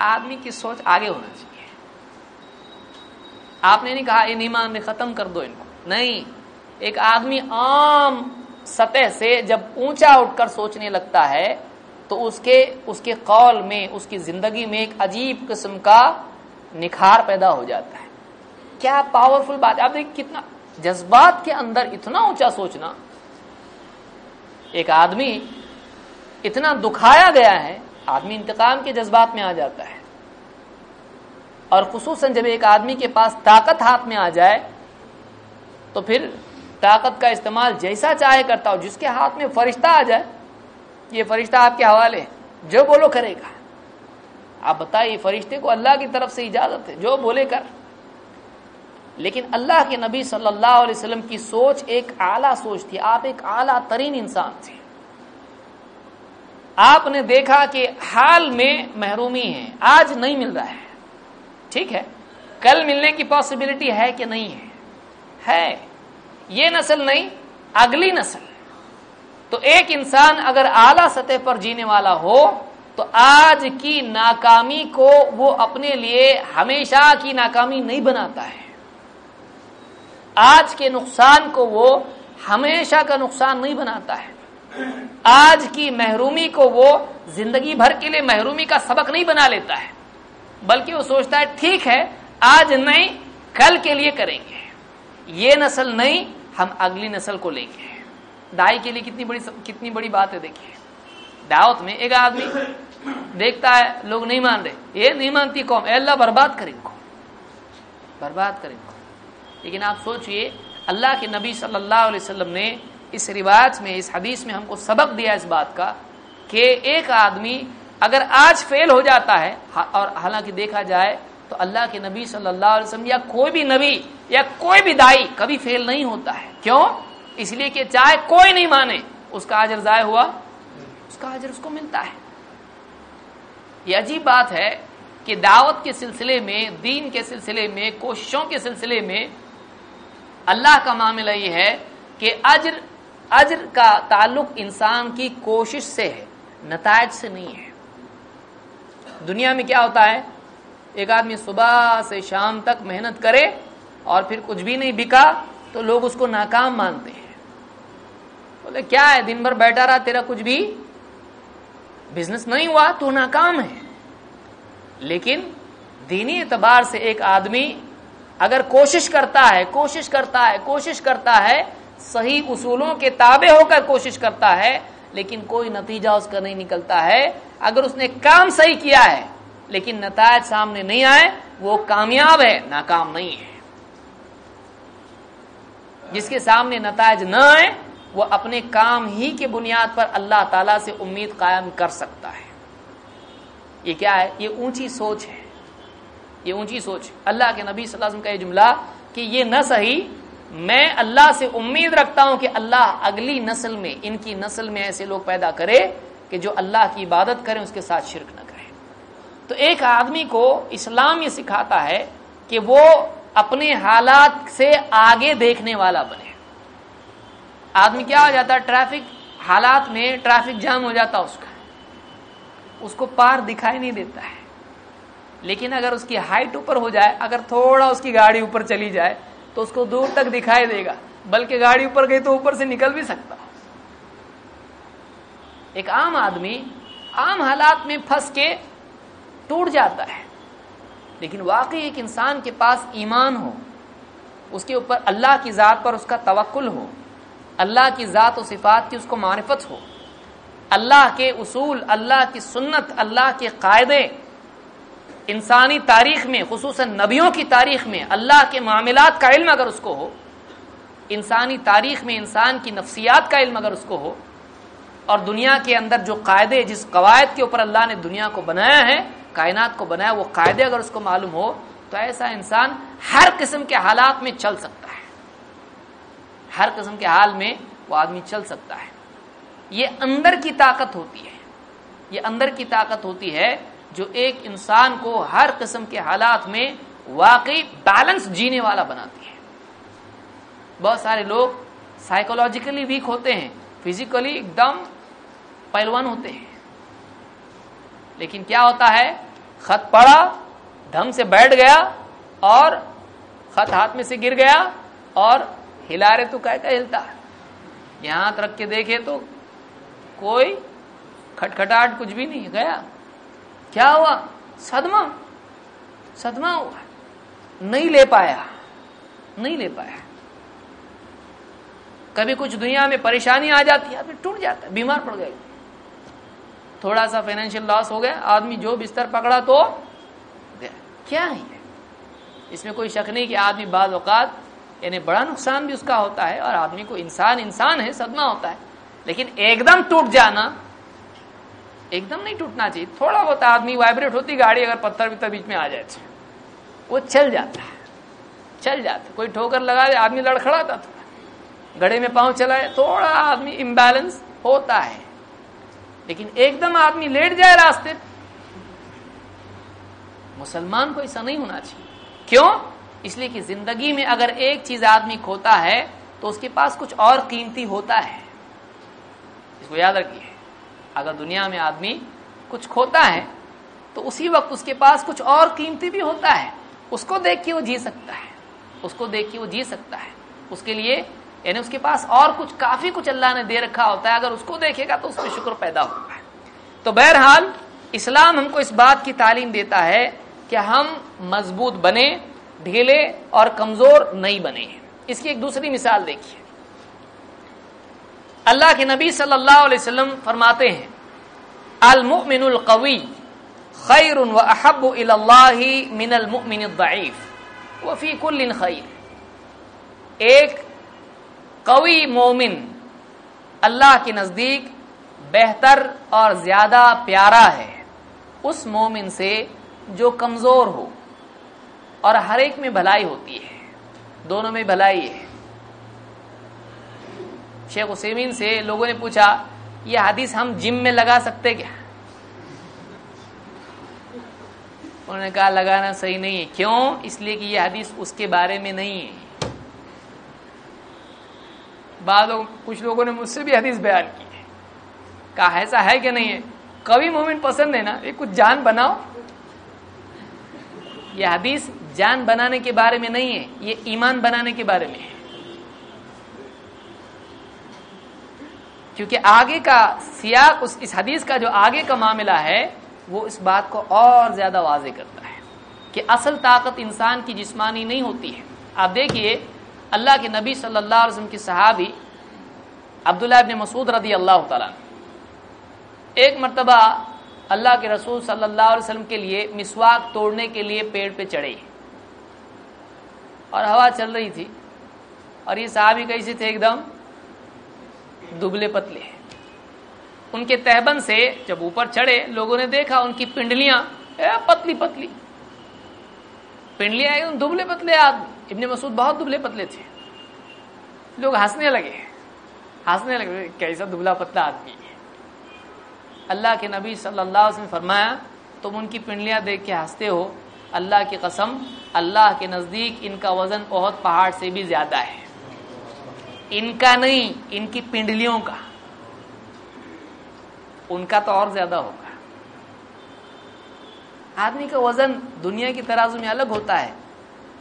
आदमी की सोच आगे होना चाहिए। आपने नहीं कहा ये नहीं मान खत्म कर दो इनको। नहीं। एक आदमी आम सतह से जब ऊँचा उठकर सोचने लगता है तो उसके उसके कौल में, उसकी ज़िंदगी में एक अजीब किस्म का निखार पैदा हो जाता है। क्या पावरफुल बात आप देखिए कितना, जज्बात के अंदर इतना ऊँचा सोचना, एक आदमी इतना दुखाया गया है, आदमी इंतकाम के जज्बात में आ जाता है। और खसूस जब एक आदमी के पास ताकत हाथ में आ जाए तो फिर ताकत का इस्तेमाल जैसा चाहे करता हो, जिसके हाथ में फरिश्ता आ जाए ये फरिश्ता आपके हवाले जो बोलो करेगा। आप बताइए, फरिश्ते को अल्लाह की तरफ़ से इजाज़त है, जो बोले कर। लेकिन अल्लाह के नबी सल्लल्लाहु अलैहि वसल्लम की सोच एक आला सोच थी। आप एक आला तरीन इंसान थे। आपने देखा कि हाल में महरूमी है। आज नहीं मिल रहा है। ठीक है? कल मिलने की पॉसिबिलिटी है कि नहीं है? है। ये नस्ल नहीं, अगली नस्ल। तो एक इंसान अगर आला सतह पर जीने वाला हो तो आज की नाकामी को वो अपने लिए हमेशा की नाकामी नहीं बनाता है। आज के नुकसान को वो हमेशा का नुकसान नहीं बनाता है। आज की महरूमी को वो ज़िंदगी भर के लिए महरूमी का सबक नहीं बना लेता है। बल्कि वो सोचता है, ठीक है, आज नहीं, कल के लिए करेंगे। ये नस्ल नहीं, हम अगली नस्ल को लेंगे। दाई के लिए कितनी बड़ी कितनी बड़ी बात है, देखिए। दावत में एक आदमी देखता है, लोग नहीं मान रहे। ये नहीं मानती कौम। अल्लाह, बर्बाद करे इनको। बर्बाद करे इनको। लेकिन आप सोचिए, अल्लाह के नबी सल्लल्लाहु अलैहि वसल्लम ने इस रिवाज में, इस हदीस में हमको सबक दिया इस बात का, कि एक आदमी अगर आज फेल हो जाता है और हालाँकि देखा जाए तो अल्लाह के नबी वसल्लम या कोई भी नबी या कोई भी दाई कभी फेल नहीं होता है। क्यों? इसलिए कि चाहे कोई नहीं माने, उसका अजर जाय हुआ, उसका अजर उसको मिलता है। ये अजीब बात है कि दावत के सिलसिले में, दीन के सिलसिले में, कोशिशों के सिलसिले में अल्लाह का मामला ये है कि अजर अजर का ताल्लुक इंसान की कोशिश से है नतज से नहीं है। दुनिया में क्या होता है? एक आदमी सुबह से शाम तक मेहनत करे और फिर कुछ भी नहीं बिका तो लोग उसको नाकाम मानते हैं। बोले, क्या है? दिन भर बैठा रहा, तेरा कुछ भी बिज़नेस नहीं हुआ तो नाकाम है। लेकिन दीनी एतबार से एक आदमी अगर कोशिश करता है, कोशिश करता है, कोशिश करता है, सही उसूलों के ताबे होकर कोशिश करता है, लेकिन कोई नतीजा उसका नहीं निकलता है। अगर उसने काम सही किया है, लेकिन नताज सामने नहीं आए, वो कामयाब है, नाकाम नहीं है। जिसके सामने नताज न आए वो अपने काम ही के बुनियाद पर अल्लाह ताला से उम्मीद कायम कर सकता है। ये क्या है? ये ऊँची सोच है। ये ऊँची सोच। अल्लाह के नबी वसल्लम का ये जुमला कि ये न सही, मैं अल्लाह से उम्मीद रखता हूँ कि अल्लाह अगली नस्ल में, इनकी नस्ल में ऐसे लोग पैदा करे कि जो अल्लाह की इबादत करें, उसके साथ शिरक न करें। तो एक आदमी को इस्लाम ये सिखाता है कि वो अपने हालात से आगे देखने वाला बने। आदमी क्या हो जाता है? ट्रैफ़िक हालात में ट्रैफ़िक जाम हो जाता उसका। उसको पार दिखाई नहीं देता है। लेकिन अगर उसकी हाइट ऊपर हो जाए, अगर थोड़ा उसकी गाड़ी ऊपर चली जाए तो उसको दूर तक दिखाई देगा। बल्कि गाड़ी ऊपर गई तो ऊपर से निकल भी सकता एक आम आदमी आम हालात में फंस के टूट जाता है। लेकिन वाकई एक इंसान के पास ईमान हो, उसके ऊपर अल्लाह की ज़ात पर उसका तवक्ल हो अल्लाह की ज़ात और सिफात की उसको मारिफत हो। अल्लाह के उसूल, अल्लाह की सुन्नत, अल्लाह के कायदे इंसानी तारीख में खसूस नबियों की तारीख में, अल्लाह के मामलात का इल्म अगर उसको हो, इंसानी तारीख में इंसान की नफ्सियात का इल्म अगर उसको हो, और दुनिया के अंदर जो कायदे, जिस कवायद के ऊपर अल्लाह ने दुनिया को बनाया है, कायनात को बनाया, वो कायदे अगर उसको मालूम हो तो ऐसा इंसान हर किस्म के हालात में चल सकता है। हर किस्म के हाल में वो आदमी चल सकता है। ये अंदर की ताकत होती है। ये अंदर की ताकत होती है जो एक इंसान को हर किस्म के हालात में वाकई बैलेंस जीने वाला बनाती है। बहुत सारे लोग साइकोलॉजिकली वीक होते हैं फिजिकली एकदम पहलवान होते हैं। लेकिन क्या होता है? खत पड़ा ढंग से बैठ गया और खत हाथ में से गिर गया और हिला रहे तो क्या हिलता? यहाँ रख के देखे तो कोई खटखटाहट कुछ भी नहीं, गया? क्या हुआ? सदमा? सदमा हुआ। नहीं ले पाया। नहीं ले पाया। कभी कुछ दुनिया में परेशानी आ जाती है आदमी टूट जाता है, बीमार पड़ गए। थोड़ा सा फाइनेंशियल लॉस हो गया, आदमी जो बिस्तर पकड़ा तो क्या है इसमें कोई शक नहीं कि आदमी बाद यानी बड़ा नुकसान भी उसका होता है और आदमी को इंसान इंसान है, सदमा होता है। लेकिन एकदम टूट जाना, एकदम नहीं टूटना चाहिए। थोड़ा बहुत आदमी वाइब्रेट होती गाड़ी अगर पत्थर वित्तर बीच में आ जाए तो। वो चल जाता है। चल जाता कोई ठोकर लगा दे, आदमी लड़खड़ाता थोड़ा गड़े में पाँव चलाए, थोड़ा आदमी इम्बैलेंस होता है। लेकिन एकदम आदमी लेट जाए रास्ते, मुसलमान को ऐसा नहीं होना चाहिए। क्यों? इसलिए कि ज़िंदगी में अगर एक चीज़ आदमी खोता है तो उसके पास कुछ और कीमती होता है। इसको याद रखिए। अगर दुनिया में आदमी कुछ खोता है तो उसी वक्त उसके पास कुछ और कीमती भी होता है। उसको देख के वो जी सकता है। उसको देख के वो जी सकता है। उसके लिए, यानी उसके पास और कुछ, काफ़ी कुछ अल्लाह ने दे रखा होता है। अगर उसको देखेगा तो उसमें शुक्र पैदा होता है तो बहरहाल, इस्लाम हमको इस बात की तालीम देता है कि हम मज़बूत बने ढीले और कमज़ोर नहीं बने हैं। इसकी एक दूसरी मिसाल देखिए। अल्लाह के नबी सल्लल्लाहु अलैहि वसल्लम फरमाते हैं अल मुमिनुल कवी खैर व अहब मिनल मुमिन दईफ वफी कुल्लिन खैर। एक कवी मोमिन अल्लाह के नज़दीक बेहतर और ज़्यादा प्यारा है उस मोमिन से जो कमज़ोर हो। और हर एक में भलाई होती है। दोनों में भलाई है। शेख उसेमीन से लोगों ने पूछा यह हदीस हम जिम में लगा सकते क्या? उन्होंने कहा, लगाना सही नहीं है। क्यों? इसलिए कि यह हदीस उसके बारे में नहीं है। बाद कुछ लोगों ने मुझसे भी हदीस बयान की है। कहा, ऐसा है कि नहीं है? कभी मोमिन पसंद है ना? ये कुछ जान बनाओ। यह हदीस जान बनाने के बारे में नहीं है, ये ईमान बनाने के बारे में है। क्योंकि आगे का सियाक, उस, इस हदीस का जो आगे का मामला है, वो इस बात को और ज़्यादा वाजे करता है कि असल ताकत इंसान की जिस्मानी नहीं होती है। आप देखिए, अल्लाह के नबी सल्लल्लाहु अलैहि वसल्लम की सहाबी अब्दुल्ला इब्न मसूद रदी अल्लाह एक मरतबा अल्लाह के रसूल सल्लल्लाहु अलैहि वसल्लम के लिए मिसवाक तोड़ने के लिए पेड़ पे चढ़े। और हवा चल रही थी। और ये साहबी कैसे थे एकदम दुबले पतले। उनके तहबन से जब ऊपर चढ़े, लोगों ने देखा उनकी पिंडलियाँ पतली पतली। पिंडलियाँ दुबले पतले आदमी। इब्ने मसूद बहुत दुबले पतले थे। लोग हंसने लगे। हंसने लगे कैसा दुबला पतला आदमी है? अल्लाह के नबी सल्लल्लाहु अलैहि वसल्लम फरमाया, तुम उनकी पिंडलियाँ देख के हँसते हो अल्लाह की कसम, अल्लाह के नज़दीक इनका वज़न बहुत पहाड़ से भी ज़्यादा है। इनका नहीं, इनकी पिंडलियों का। उनका तो और ज़्यादा होगा। आदमी का वज़न दुनिया की तराजू में अलग होता है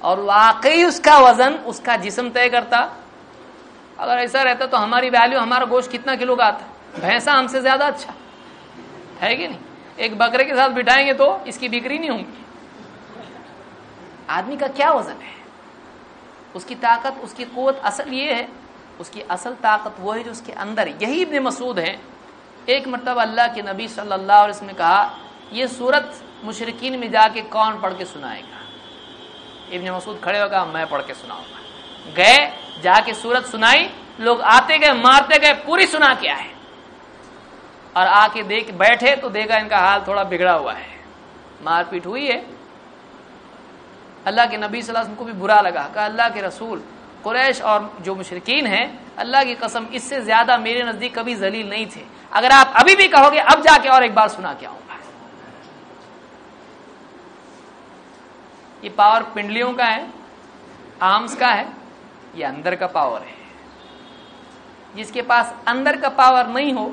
और वाकई उसका वज़न उसका जिसम तय करता। अगर ऐसा रहता तो हमारी वैल्यू हमारा गोश्त कितना किलो का आता? भैंसा हमसे ज़्यादा अच्छा। है कि नहीं? एक बकरे के साथ बिठाएँगे तो इसकी बिक्री नहीं होगी। आदमी का क्या वज़न है? उसकी ताकत, उसकी कुत असल ये है, उसकी असल ताकत वो है जो उसके अंदर यही इब्न मसूद है। एक मतलब अल्लाह के नबी सल्लल्लाहु अलैहि वसल्लम ने कहा, ये सूरत मुशरकिन में जाके कौन पढ़ के सुनाएगा? इब्न मसूद खड़े होगा मैं पढ़ के सुनाऊँगा। गए, जाके सूरत सुनाई, लोग आते गए, मारते गए, पूरी सुना के आए। और आके देख, बैठे तो देखा इनका हाल थोड़ा बिगड़ा हुआ है। मारपीट हुई है। अल्लाह के नबी वसल्लम को भी बुरा लगा। कहा, अल्लाह के रसूल, कुरैश और जो मुशरकिन हैं, अल्लाह की कसम, इससे ज़्यादा मेरे नज़दीक कभी जलील नहीं थे। अगर आप अभी भी कहोगे, अब जाके और एक बार सुना के आऊँगा। ये पावर पिंडलियों का है, आर्म्स का है, ये अंदर का पावर है। जिसके पास अंदर का पावर नहीं हो,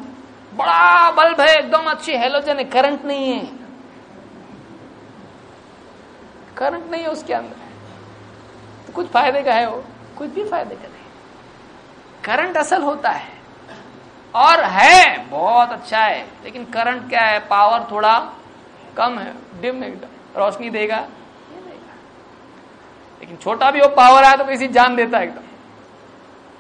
बड़ा बल्ब है, एकदम अच्छी हेलोजन है करंट नहीं है। करंट नहीं है उसके अंदर। तो कुछ फ़ायदे का है वो, कुछ भी फ़ायदे का नहीं। करंट असल होता है। और है, बहुत अच्छा है। लेकिन करंट क्या है? पावर थोड़ा कम है। डिम एकदम रोशनी देगा। लेकिन छोटा भी वो पावर आया तो किसी जान देता है एकदम।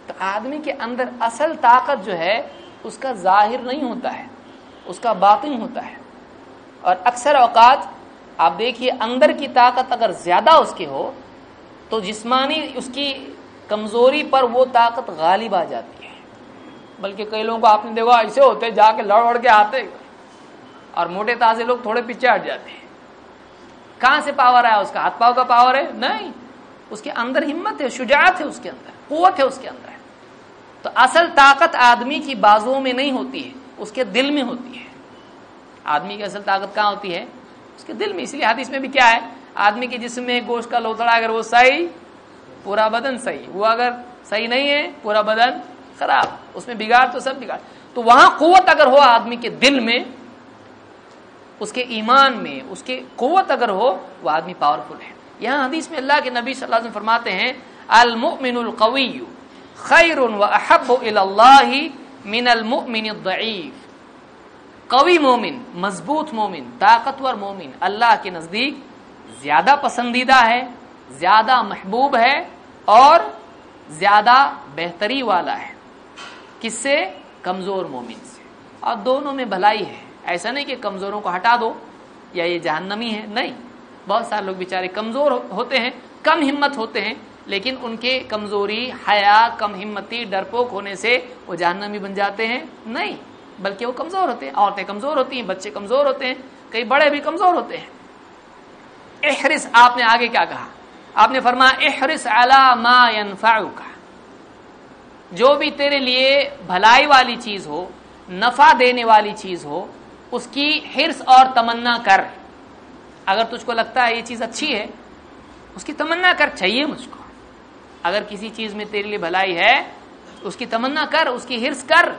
तो आदमी के अंदर असल ताकत जो है, उसका ज़ाहिर नहीं होता है। उसका बातिन होता है। और अक्सर औकात आप देखिए, अंदर की ताकत अगर ज़्यादा उसके हो तो जिस्मानी उसकी कमज़ोरी पर वो ताकत गालिब आ जाती है। बल्कि कई लोगों को आपने देखा, ऐसे होते जाके लड़ उड़ के आते। और मोटे ताजे लोग थोड़े पीछे हट जाते हैं। कहाँ से पावर आया उसका? हाथ पाव का पावर है? नहीं। उसके अंदर हिम्मत है, शुजात है उसके अंदर कुत है उसके अंदर। तो असल ताकत आदमी की बाजुओं में नहीं होती है, उसके दिल में होती है। आदमी की असल ताकत कहाँ होती है? उसके दिल में, इसलिए हाथ इसमें भी क्या है? आदमी के जिसम में गोश्त का लोथड़ा अगर वो सही, पूरा बदन सही, वो अगर सही नहीं है, पूरा बदन खराब, उसमें बिगाड़ तो सब बिगाड़। तो वहाँ कुत अगर हो आदमी के दिल में, उसके ईमान में, उसके कुत अगर हो वह आदमी पावरफुल है। यहाँ हदीस में अल्लाह के नबी सल्लल्लाहु अलैहि वसल्लम फरमाते हैं अल मुमिनुल कविय्यु खैरुन व अहब्बु इलल्लाहि मिनल मुमिन दईफ। कवि मोमिन, मज़बूत मोमिन, ताकतवर मोमिन, अल्लाह के नज़दीक ज़्यादा पसंदीदा है, ज़्यादा महबूब है और ज़्यादा बेहतरी वाला है। किससे? कमज़ोर मोमिन से। और दोनों में भलाई है। ऐसा नहीं कि कमजोरों को हटा दो, या ये जहन्नमी है। नहीं। बहुत सारे लोग बेचारे कमज़ोर होते हैं, कम हिम्मत होते हैं, लेकिन उनके कमज़ोरी, हया, कम हिम्मती, डरपोक होने से वो जहन्नमी बन जाते हैं। नहीं। बल्कि वो कमज़ोर होते हैं, औरतें कमज़ोर होती हैं, बच्चे कमज़ोर होते हैं, कई बड़े भी कमज़ोर होते हैं। एहरिस आपने आगे क्या कहा? आपने फरमाया एहरिस अला जो भी तेरे लिए भलाई वाली चीज़ हो, नफा देने वाली चीज़ हो, उसकी हिरस और तमन्ना कर। अगर तुझको लगता है ये चीज़ अच्छी है, उसकी तमन्ना कर, चाहिए मुझको। अगर किसी चीज़ में तेरे लिए भलाई है, उसकी तमन्ना कर, उसकी हिरस कर।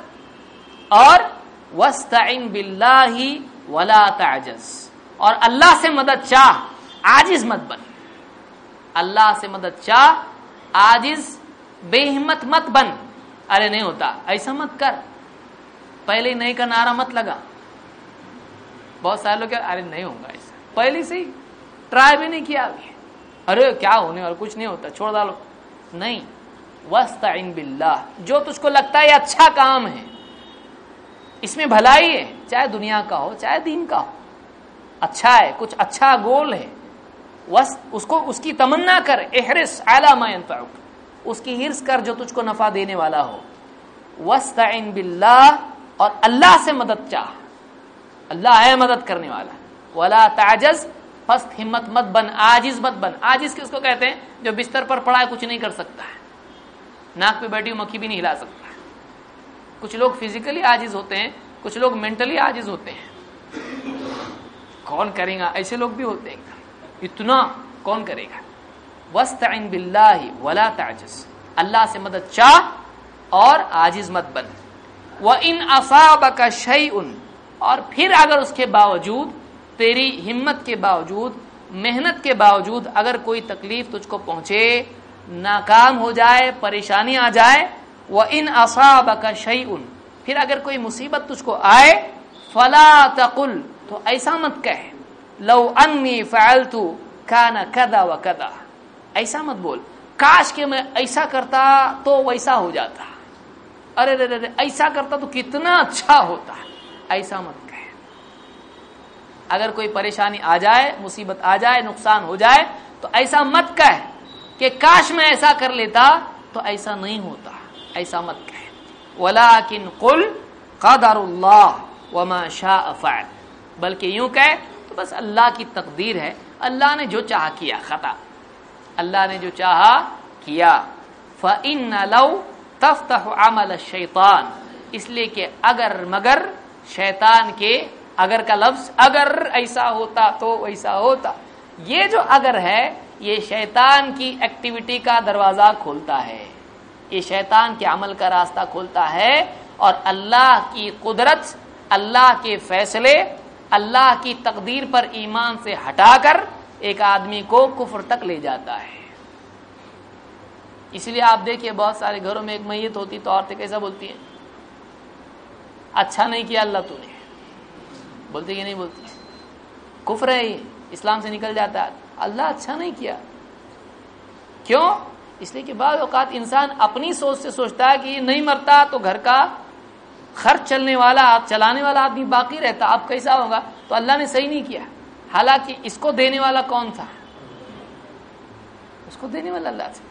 और वस्ताइन बिल्लाही वला ताजस। और अल्लाह से मदद चाह, आजिज मत बन। अल्लाह से मदद चाह, आजिज बेहिम्मत मत बन। अरे नहीं होता, ऐसा मत कर। पहले ही नहीं का नारा मत लगा। बहुत सारे लोग अरे नहीं होगा ऐसा। पहले से ही ट्राई भी नहीं किया अभी। अरे क्या होने और कुछ नहीं होता, छोड़ डालो। नहीं इन बिल्ला जो तुझको लगता है अच्छा काम है इसमें भलाई है, चाहे दुनिया का हो, चाहे दीन का हो। अच्छा है, कुछ अच्छा गोल है। वस, उसको, उसकी तमन्ना कर, एहरिस आला उसकी हिरस कर जो तुझको नफा देने वाला हो। इन बिल्ला और अल्लाह से मदद चाह। अल्लाह है मदद करने वाला। वला ताजज, फस्त हिम्मत मत बन, आजिज मत बन। आजिज किसको कहते हैं? जो बिस्तर पर पड़ा है, कुछ नहीं कर सकता है। नाक पे बैठी मक्खी भी नहीं हिला सकता। कुछ लोग फिजिकली आजिज होते हैं, कुछ लोग मेंटली आजिज होते हैं। कौन करेगा? ऐसे लोग भी होते हैं। इतना कौन करेगा? वस्तन बिल्लाही वला ताजिज अल्लाह से मदद चाह और आजिज मत बन। व इन असाब का शई उन और फिर अगर उसके बावजूद, तेरी हिम्मत के बावजूद, मेहनत के बावजूद अगर कोई तकलीफ़ तुझको पहुँचे, नाकाम हो जाए, परेशानी आ जाए वह इन असाब का शई उन फिर अगर कोई मुसीबत तुझको आए, फला तकुल तो ऐसा मत कह। लो अन्नी फैलतू काना कदा व कदा। ऐसा मत बोल। काश के मैं ऐसा करता तो वैसा हो जाता। अरे रे रे ऐसा करता तो कितना अच्छा होता। ऐसा मत कह। अगर कोई परेशानी आ जाए, मुसीबत आ जाए, नुकसान हो जाए तो ऐसा मत कह कि काश मैं ऐसा कर लेता तो ऐसा नहीं होता। ऐसा मत कह। वला किन कुल कदरुल्लाह वमा बल्कि यूँ कह तो बस अल्लाह की तकदीर है। अल्लाह ने जो चाह किया, खता। अल्लाह ने जो चाहा किया फ़िन लव तफ्तह अमल शैतान। इसलिए कि अगर मगर शैतान के अगर का लफ्ज, अगर ऐसा होता तो वैसा होता। ये जो अगर है, ये शैतान की एक्टिविटी का दरवाज़ा खोलता है। ये शैतान के अमल का रास्ता खोलता है और अल्लाह की कुदरत, अल्लाह के फैसले, अल्लाह की तकदीर पर ईमान से हटाकर एक आदमी को कुफर तक ले जाता है। इसलिए आप देखिए, बहुत सारे घरों में एक मैयत होती तो औरतें कैसा बोलती हैं? अच्छा नहीं किया अल्लाह तूने। बोलते कि नहीं बोलती कुफर है इस्लाम से निकल जाता है। अल्लाह अच्छा नहीं किया। क्यों? इसलिए कि बाद अवकात इंसान अपनी सोच से सोचता है कि ये नहीं मरता तो घर का खर्च चलने वाला, चलाने वाला आदमी बाकी रहता। अब कैसा होगा? तो अल्लाह ने सही नहीं किया। हालाँकि इसको देने वाला कौन था? उसको देने वाला अल्लाह था।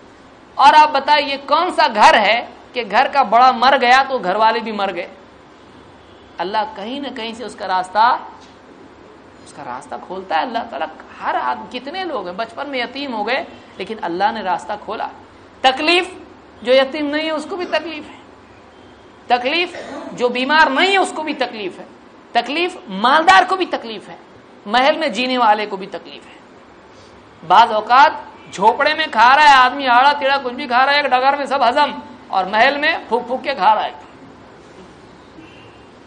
और आप बताइए कौन सा घर है कि घर का बड़ा मर गया तो घर वाले भी मर गए? अल्लाह कहीं ना कहीं से उसका रास्ता उसका रास्ता खोलता है। अल्लाह ताला हर आदमी कितने लोग हैं? बचपन में यतीम हो गए लेकिन अल्लाह ने रास्ता खोला। तकलीफ़ जो यतीम नहीं है, उसको भी तकलीफ़ है। तकलीफ़ जो बीमार नहीं है, उसको भी तकलीफ़ है। तकलीफ़ मालदार को भी तकलीफ़ है। महल में जीने वाले को भी तकलीफ़ है। बाज औकात झोपड़े में खा रहा है आदमी, आड़ा टेढ़ा कुछ भी खा रहा है डगर में सब हजम, और महल में फूक फूक के खा रहा है।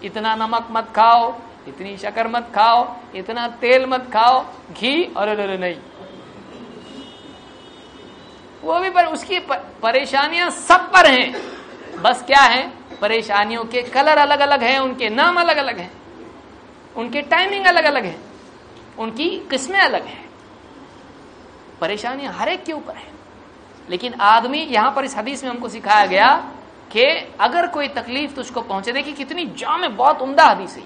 इतना नमक मत खाओ, इतनी शक्कर मत खाओ, इतना तेल मत खाओ, घी और, नहीं। वो भी पर उसकी परेशानियाँ सब पर हैं। बस क्या है? परेशानियों के कलर अलग अलग हैं, उनके नाम अलग अलग हैं। उनके टाइमिंग अलग अलग है। उनकी किस्में अलग हैं। परेशानियाँ हर एक के ऊपर है। लेकिन आदमी यहाँ पर इस हदीस में हमको सिखाया गया कि अगर कोई तकलीफ़ तुझको पहुँचे, देखिए कितनी जाम बहुत उमदा हदीस है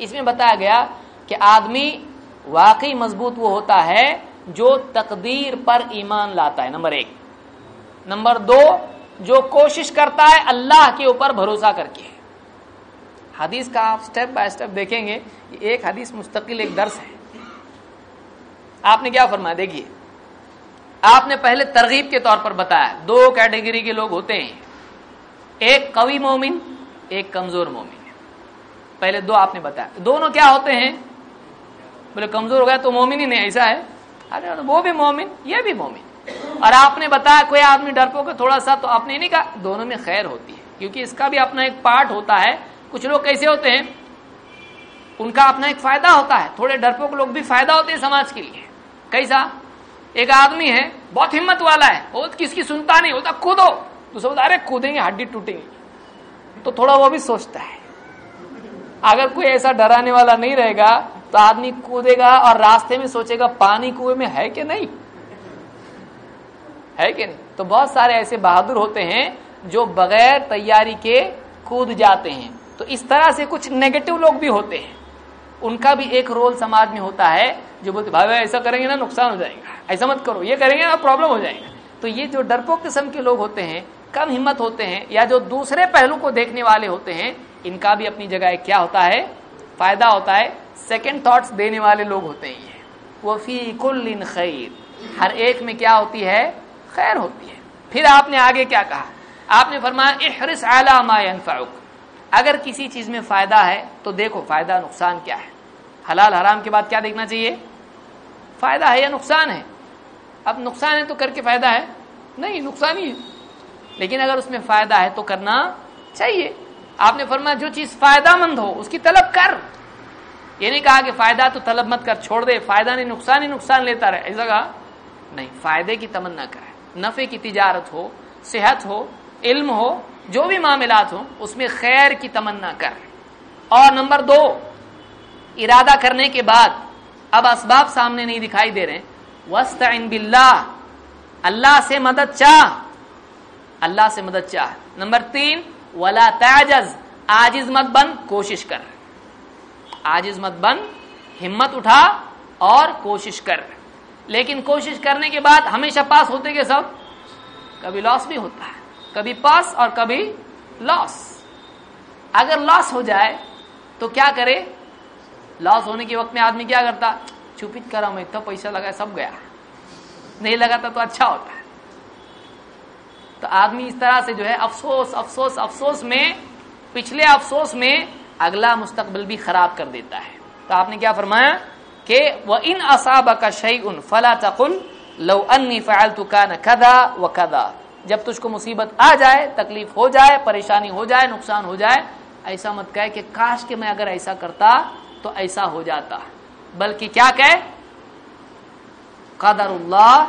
इसमें बताया गया कि आदमी वाकई मज़बूत वो होता है जो तकदीर पर ईमान लाता है, नंबर एक। नंबर दो, जो कोशिश करता है अल्लाह के ऊपर भरोसा करके। हदीस का आप स्टेप बाय स्टेप देखेंगे एक हदीस मुस्तकिल एक दर्श है। आपने क्या फरमाया? देखिए, आपने पहले तरगीब के तौर पर बताया, दो कैटेगरी के लोग होते हैं। एक कवि मोमिन, एक कमज़ोर मोमिन। पहले दो आपने बताया। दोनों क्या होते हैं? बोले, कमज़ोर हो गया तो मोमिन ही नहीं, ऐसा है। अरे वो भी मोमिन, ये भी मोमिन। और आपने बताया, कोई आदमी डरपोक है थोड़ा सा तो आपने नहीं कहा, दोनों में खैर होती है। क्योंकि इसका भी अपना एक पार्ट होता है। कुछ लोग कैसे होते हैं? उनका अपना एक फ़ायदा होता है। थोड़े डरपोक लोग भी फ़ायदा होते हैं समाज के लिए। कैसा? एक आदमी है, बहुत हिम्मत वाला है। वो किसकी सुनता नहीं होता कूदो। तो सब अरे, कूदेंगे, हड्डी टूटेंगे। तो थोड़ा वो भी सोचता है। अगर कोई ऐसा डराने वाला नहीं रहेगा तो आदमी कूदेगा और रास्ते में सोचेगा, पानी कुएँ में है कि नहीं? है कि नहीं? तो बहुत सारे ऐसे बहादुर होते हैं जो बगैर तैयारी के कूद जाते हैं। तो इस तरह से कुछ नेगेटिव लोग भी होते हैं। उनका भी एक रोल समाज में होता है, जो बोलते, भाई ऐसा करेंगे ना, नुकसान हो जाएगा। ऐसा मत करो। ये करेंगे ना प्रॉब्लम हो जाएगा। तो ये जो डरपोक किस्म के लोग होते हैं, कम हिम्मत होते हैं, या जो दूसरे पहलू को देखने वाले होते हैं, इनका भी अपनी जगह क्या होता है? फ़ायदा होता है सेकेंड थॉट्स देने वाले लोग होते हैं ये। वो फ़ी खैर। हर एक में क्या होती है? खैर होती है। फिर आपने आगे क्या कहा? आपने फरमाया अगर किसी चीज़ में फ़ायदा है तो देखो फ़ायदा नुकसान क्या है। हलाल हराम के बाद क्या देखना चाहिए? फ़ायदा है या नुकसान है? अब नुकसान है तो करके फ़ायदा है? नहीं, नुकसान ही है। लेकिन अगर उसमें फ़ायदा है तो करना चाहिए। आपने फरमाया, जो चीज़ फायदामंद हो, उसकी तलब कर। ये नहीं कहा कि फ़ायदा तो तलब मत कर, छोड़ दे, फ़ायदा नहीं, नुकसान ही नुकसान लेता रहे। ऐसा कहा नहीं, फ़ायदे की तमन्ना करे। नफे की तिजारत हो, सेहत हो, इल्म हो, जो भी मामलात हो, उसमें खैर की तमन्ना कर। और नंबर दो, इरादा करने के बाद अब असबाब सामने नहीं दिखाई दे रहे। वस्त बिल्ला अल्लाह से मदद चाह। अल्लाह से मदद चाह। नंबर तीन वला ताजज, आजिज मत बन, कोशिश कर। आजिज मत बन, हिम्मत उठा और कोशिश कर। लेकिन कोशिश करने के बाद हमेशा पास होते के सब? कभी लॉस भी होता है। कभी पास और कभी लॉस अगर लॉस हो जाए तो क्या करे? लॉस होने के वक्त में आदमी क्या करता? चुपित करा मैं, इतना पैसा लगा, सब गया। नहीं लगाता तो अच्छा होता तो आदमी इस तरह से जो है अफसोस अफसोस अफसोस में, पिछले अफसोस में अगला मुस्तकबिल भी खराब कर देता है। तो आपने क्या फरमाया? कि वह इन असाब का शई उन फला तकुल लो अन्नी फ़ाल का न कदा व कदा। जब तुझको मुसीबत आ जाए, तकलीफ़ हो जाए, परेशानी हो जाए, नुकसान हो जाए, ऐसा मत कहे कि काश के मैं अगर ऐसा करता तो ऐसा हो जाता। बल्कि क्या कहे? कदरुल्लाह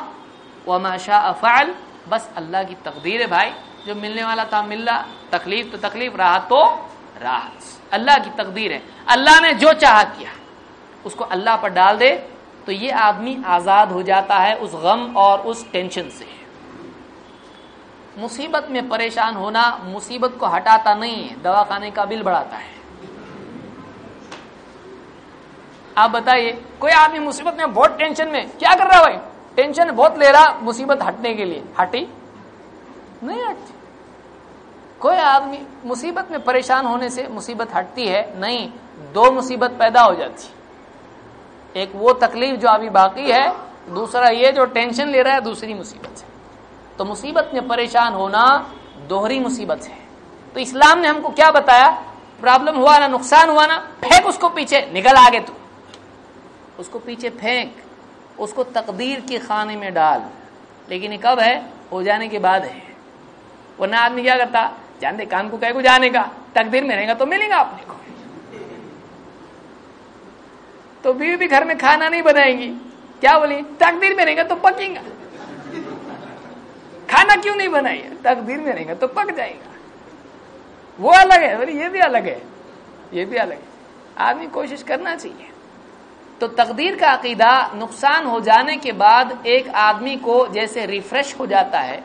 व माशा अफ़ाल बस अल्लाह की तकदीर है भाई, जो मिलने वाला था मिल रहा, तकलीफ़ तो तकलीफ़, राहत तो राहत। अल्लाह की तकदीर है। अल्लाह ने जो चाह किया, उसको अल्लाह पर डाल दे तो ये आदमी आज़ाद हो जाता है उस गम और उस टेंशन से। मुसीबत में परेशान होना मुसीबत को हटाता नहीं है दवा खाने का बिल बढ़ाता है। आप बताइए, कोई आदमी मुसीबत में, बहुत टेंशन में, क्या कर रहा है भाई? टेंशन बहुत ले रहा मुसीबत हटने के लिए। हटी? नहीं हटती। कोई आदमी मुसीबत में परेशान होने से मुसीबत हटती है, नहीं, दो मुसीबत पैदा हो जाती। एक वो तकलीफ़ जो अभी बाकी है, दूसरा ये जो टेंशन ले रहा है, दूसरी मुसीबत है। तो मुसीबत में परेशान होना दोहरी मुसीबत है। तो इस्लाम ने हमको क्या बताया? प्रॉब्लम हुआ ना, नुकसान हुआ ना, फेंक उसको पीछे, निकल आगे तू। उसको पीछे फेंक। उसको तकदीर के खाने में डाल। लेकिन ये कब है? हो जाने के बाद है। वरना आदमी क्या करता? जानते काम को कह को जाने का। तकदीर में रहेगा तो मिलेगा अपने को। तो बीवी भी घर में खाना नहीं बनाएँगी। क्या बोली? तकदीर में रहेगा तो पकेगा। खाना क्यों नहीं बनाई तकदीर में रहेगा तो पक जाएगा। वो अलग है। बोले, ये भी अलग है। ये भी अलग है। आदमी कोशिश करना चाहिए। तो तकदीर का अकीदा नुकसान हो जाने के बाद एक आदमी को जैसे रिफ्रेश हो जाता है,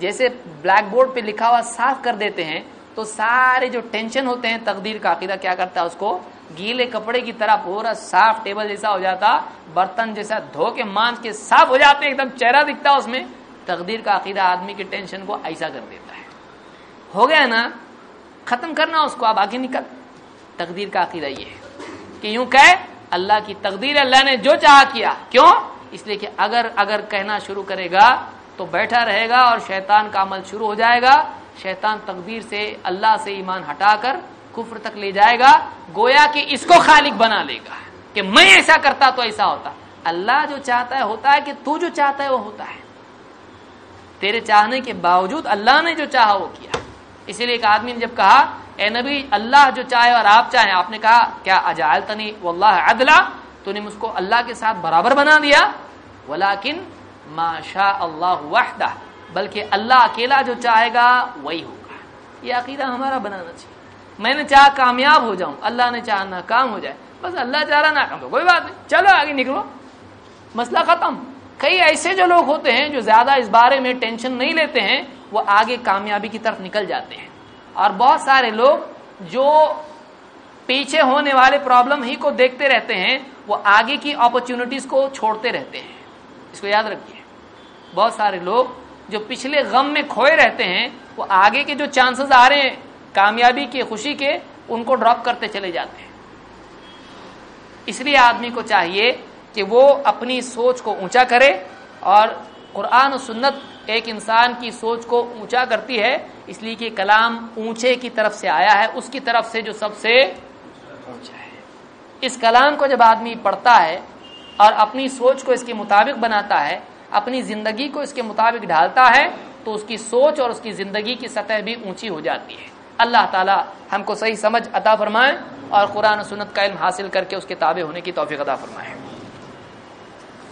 जैसे ब्लैक बोर्ड पे लिखा हुआ साफ़ कर देते हैं तो सारे जो टेंशन होते हैं, तकदीर का अकीदा क्या करता है उसको? गीले कपड़े की तरह पूरा साफ़ टेबल जैसा हो जाता, बर्तन जैसा धो के मांस के साफ़ हो जाते, एकदम चेहरा दिखता उसमें। तकदीर का अकीदा आदमी की टेंशन को ऐसा कर देता है। हो गया ना? खत्म करना उसको, अब आगे निकल। तकदीर का अकीदा ये है कि यूँ कह अल्लाह की तकदीर अल्लाह ने जो चाह किया। क्यों? इसलिए कि अगर अगर कहना शुरू करेगा तो बैठा रहेगा और शैतान का अमल शुरू हो जाएगा। शैतान तकदीर से, अल्लाह से ईमान हटाकर कुफर तक ले जाएगा। गोया कि इसको खालिक बना लेगा कि मैं ऐसा करता तो ऐसा होता। अल्लाह जो चाहता है, होता है कि तू जो चाहता है, वो होता है। तेरे चाहने के बावजूद अल्लाह ने जो चाहा, वो किया। इसीलिए एक आदमी ने जब कहा, ए नबी, अल्लाह जो चाहे और आप चाहे, आपने कहा, क्या अजायल तनी वल्लाह अदला तूने मुझको अल्लाह के साथ बराबर बना दिया। वलाकिन माशा अल्लाह बल्कि अल्लाह अकेला जो चाहेगा, वही होगा। ये अकीदा हमारा बनाना चाहिए। मैंने चाह कामयाब हो जाऊँ, अल्लाह ने चाह नाकाम हो जाए। बस अल्लाह चाह रहा नाकाम तो कोई बात नहीं। चलो आगे निकलो। मसला खत्म। कई ऐसे जो लोग होते हैं जो ज़्यादा इस बारे में टेंशन नहीं लेते हैं वो आगे कामयाबी की तरफ़ निकल जाते हैं। और बहुत सारे लोग जो पीछे होने वाले प्रॉब्लम ही को देखते रहते हैं, वो आगे की अपॉर्चुनिटीज़ को छोड़ते रहते हैं। इसको याद रखिए। बहुत सारे लोग जो पिछले गम में खोए रहते हैं, वो आगे के जो चांसेस आ रहे हैं, कामयाबी के, खुशी के, उनको ड्रॉप करते चले जाते हैं। इसलिए आदमी को चाहिए कि वो अपनी सोच को ऊँचा करे और कुरान सुन्नत एक इंसान की सोच को ऊँचा करती है, इसलिए कि कलाम ऊँचे की तरफ़ से आया है, उसकी तरफ़ से जो सबसे ऊँचा है। इस कलाम को जब आदमी पढ़ता है और अपनी सोच को इसके मुताबिक बनाता है, अपनी ज़िंदगी को इसके मुताबिक ढालता है तो उसकी सोच और उसकी ज़िंदगी की सतह भी ऊँची हो जाती है। अल्लाह ताला हमको सही समझ अता फरमाए और कुरान सुनत का इल्म हासिल करके उसके ताबे होने की तोफ़ी अदा फरमाए।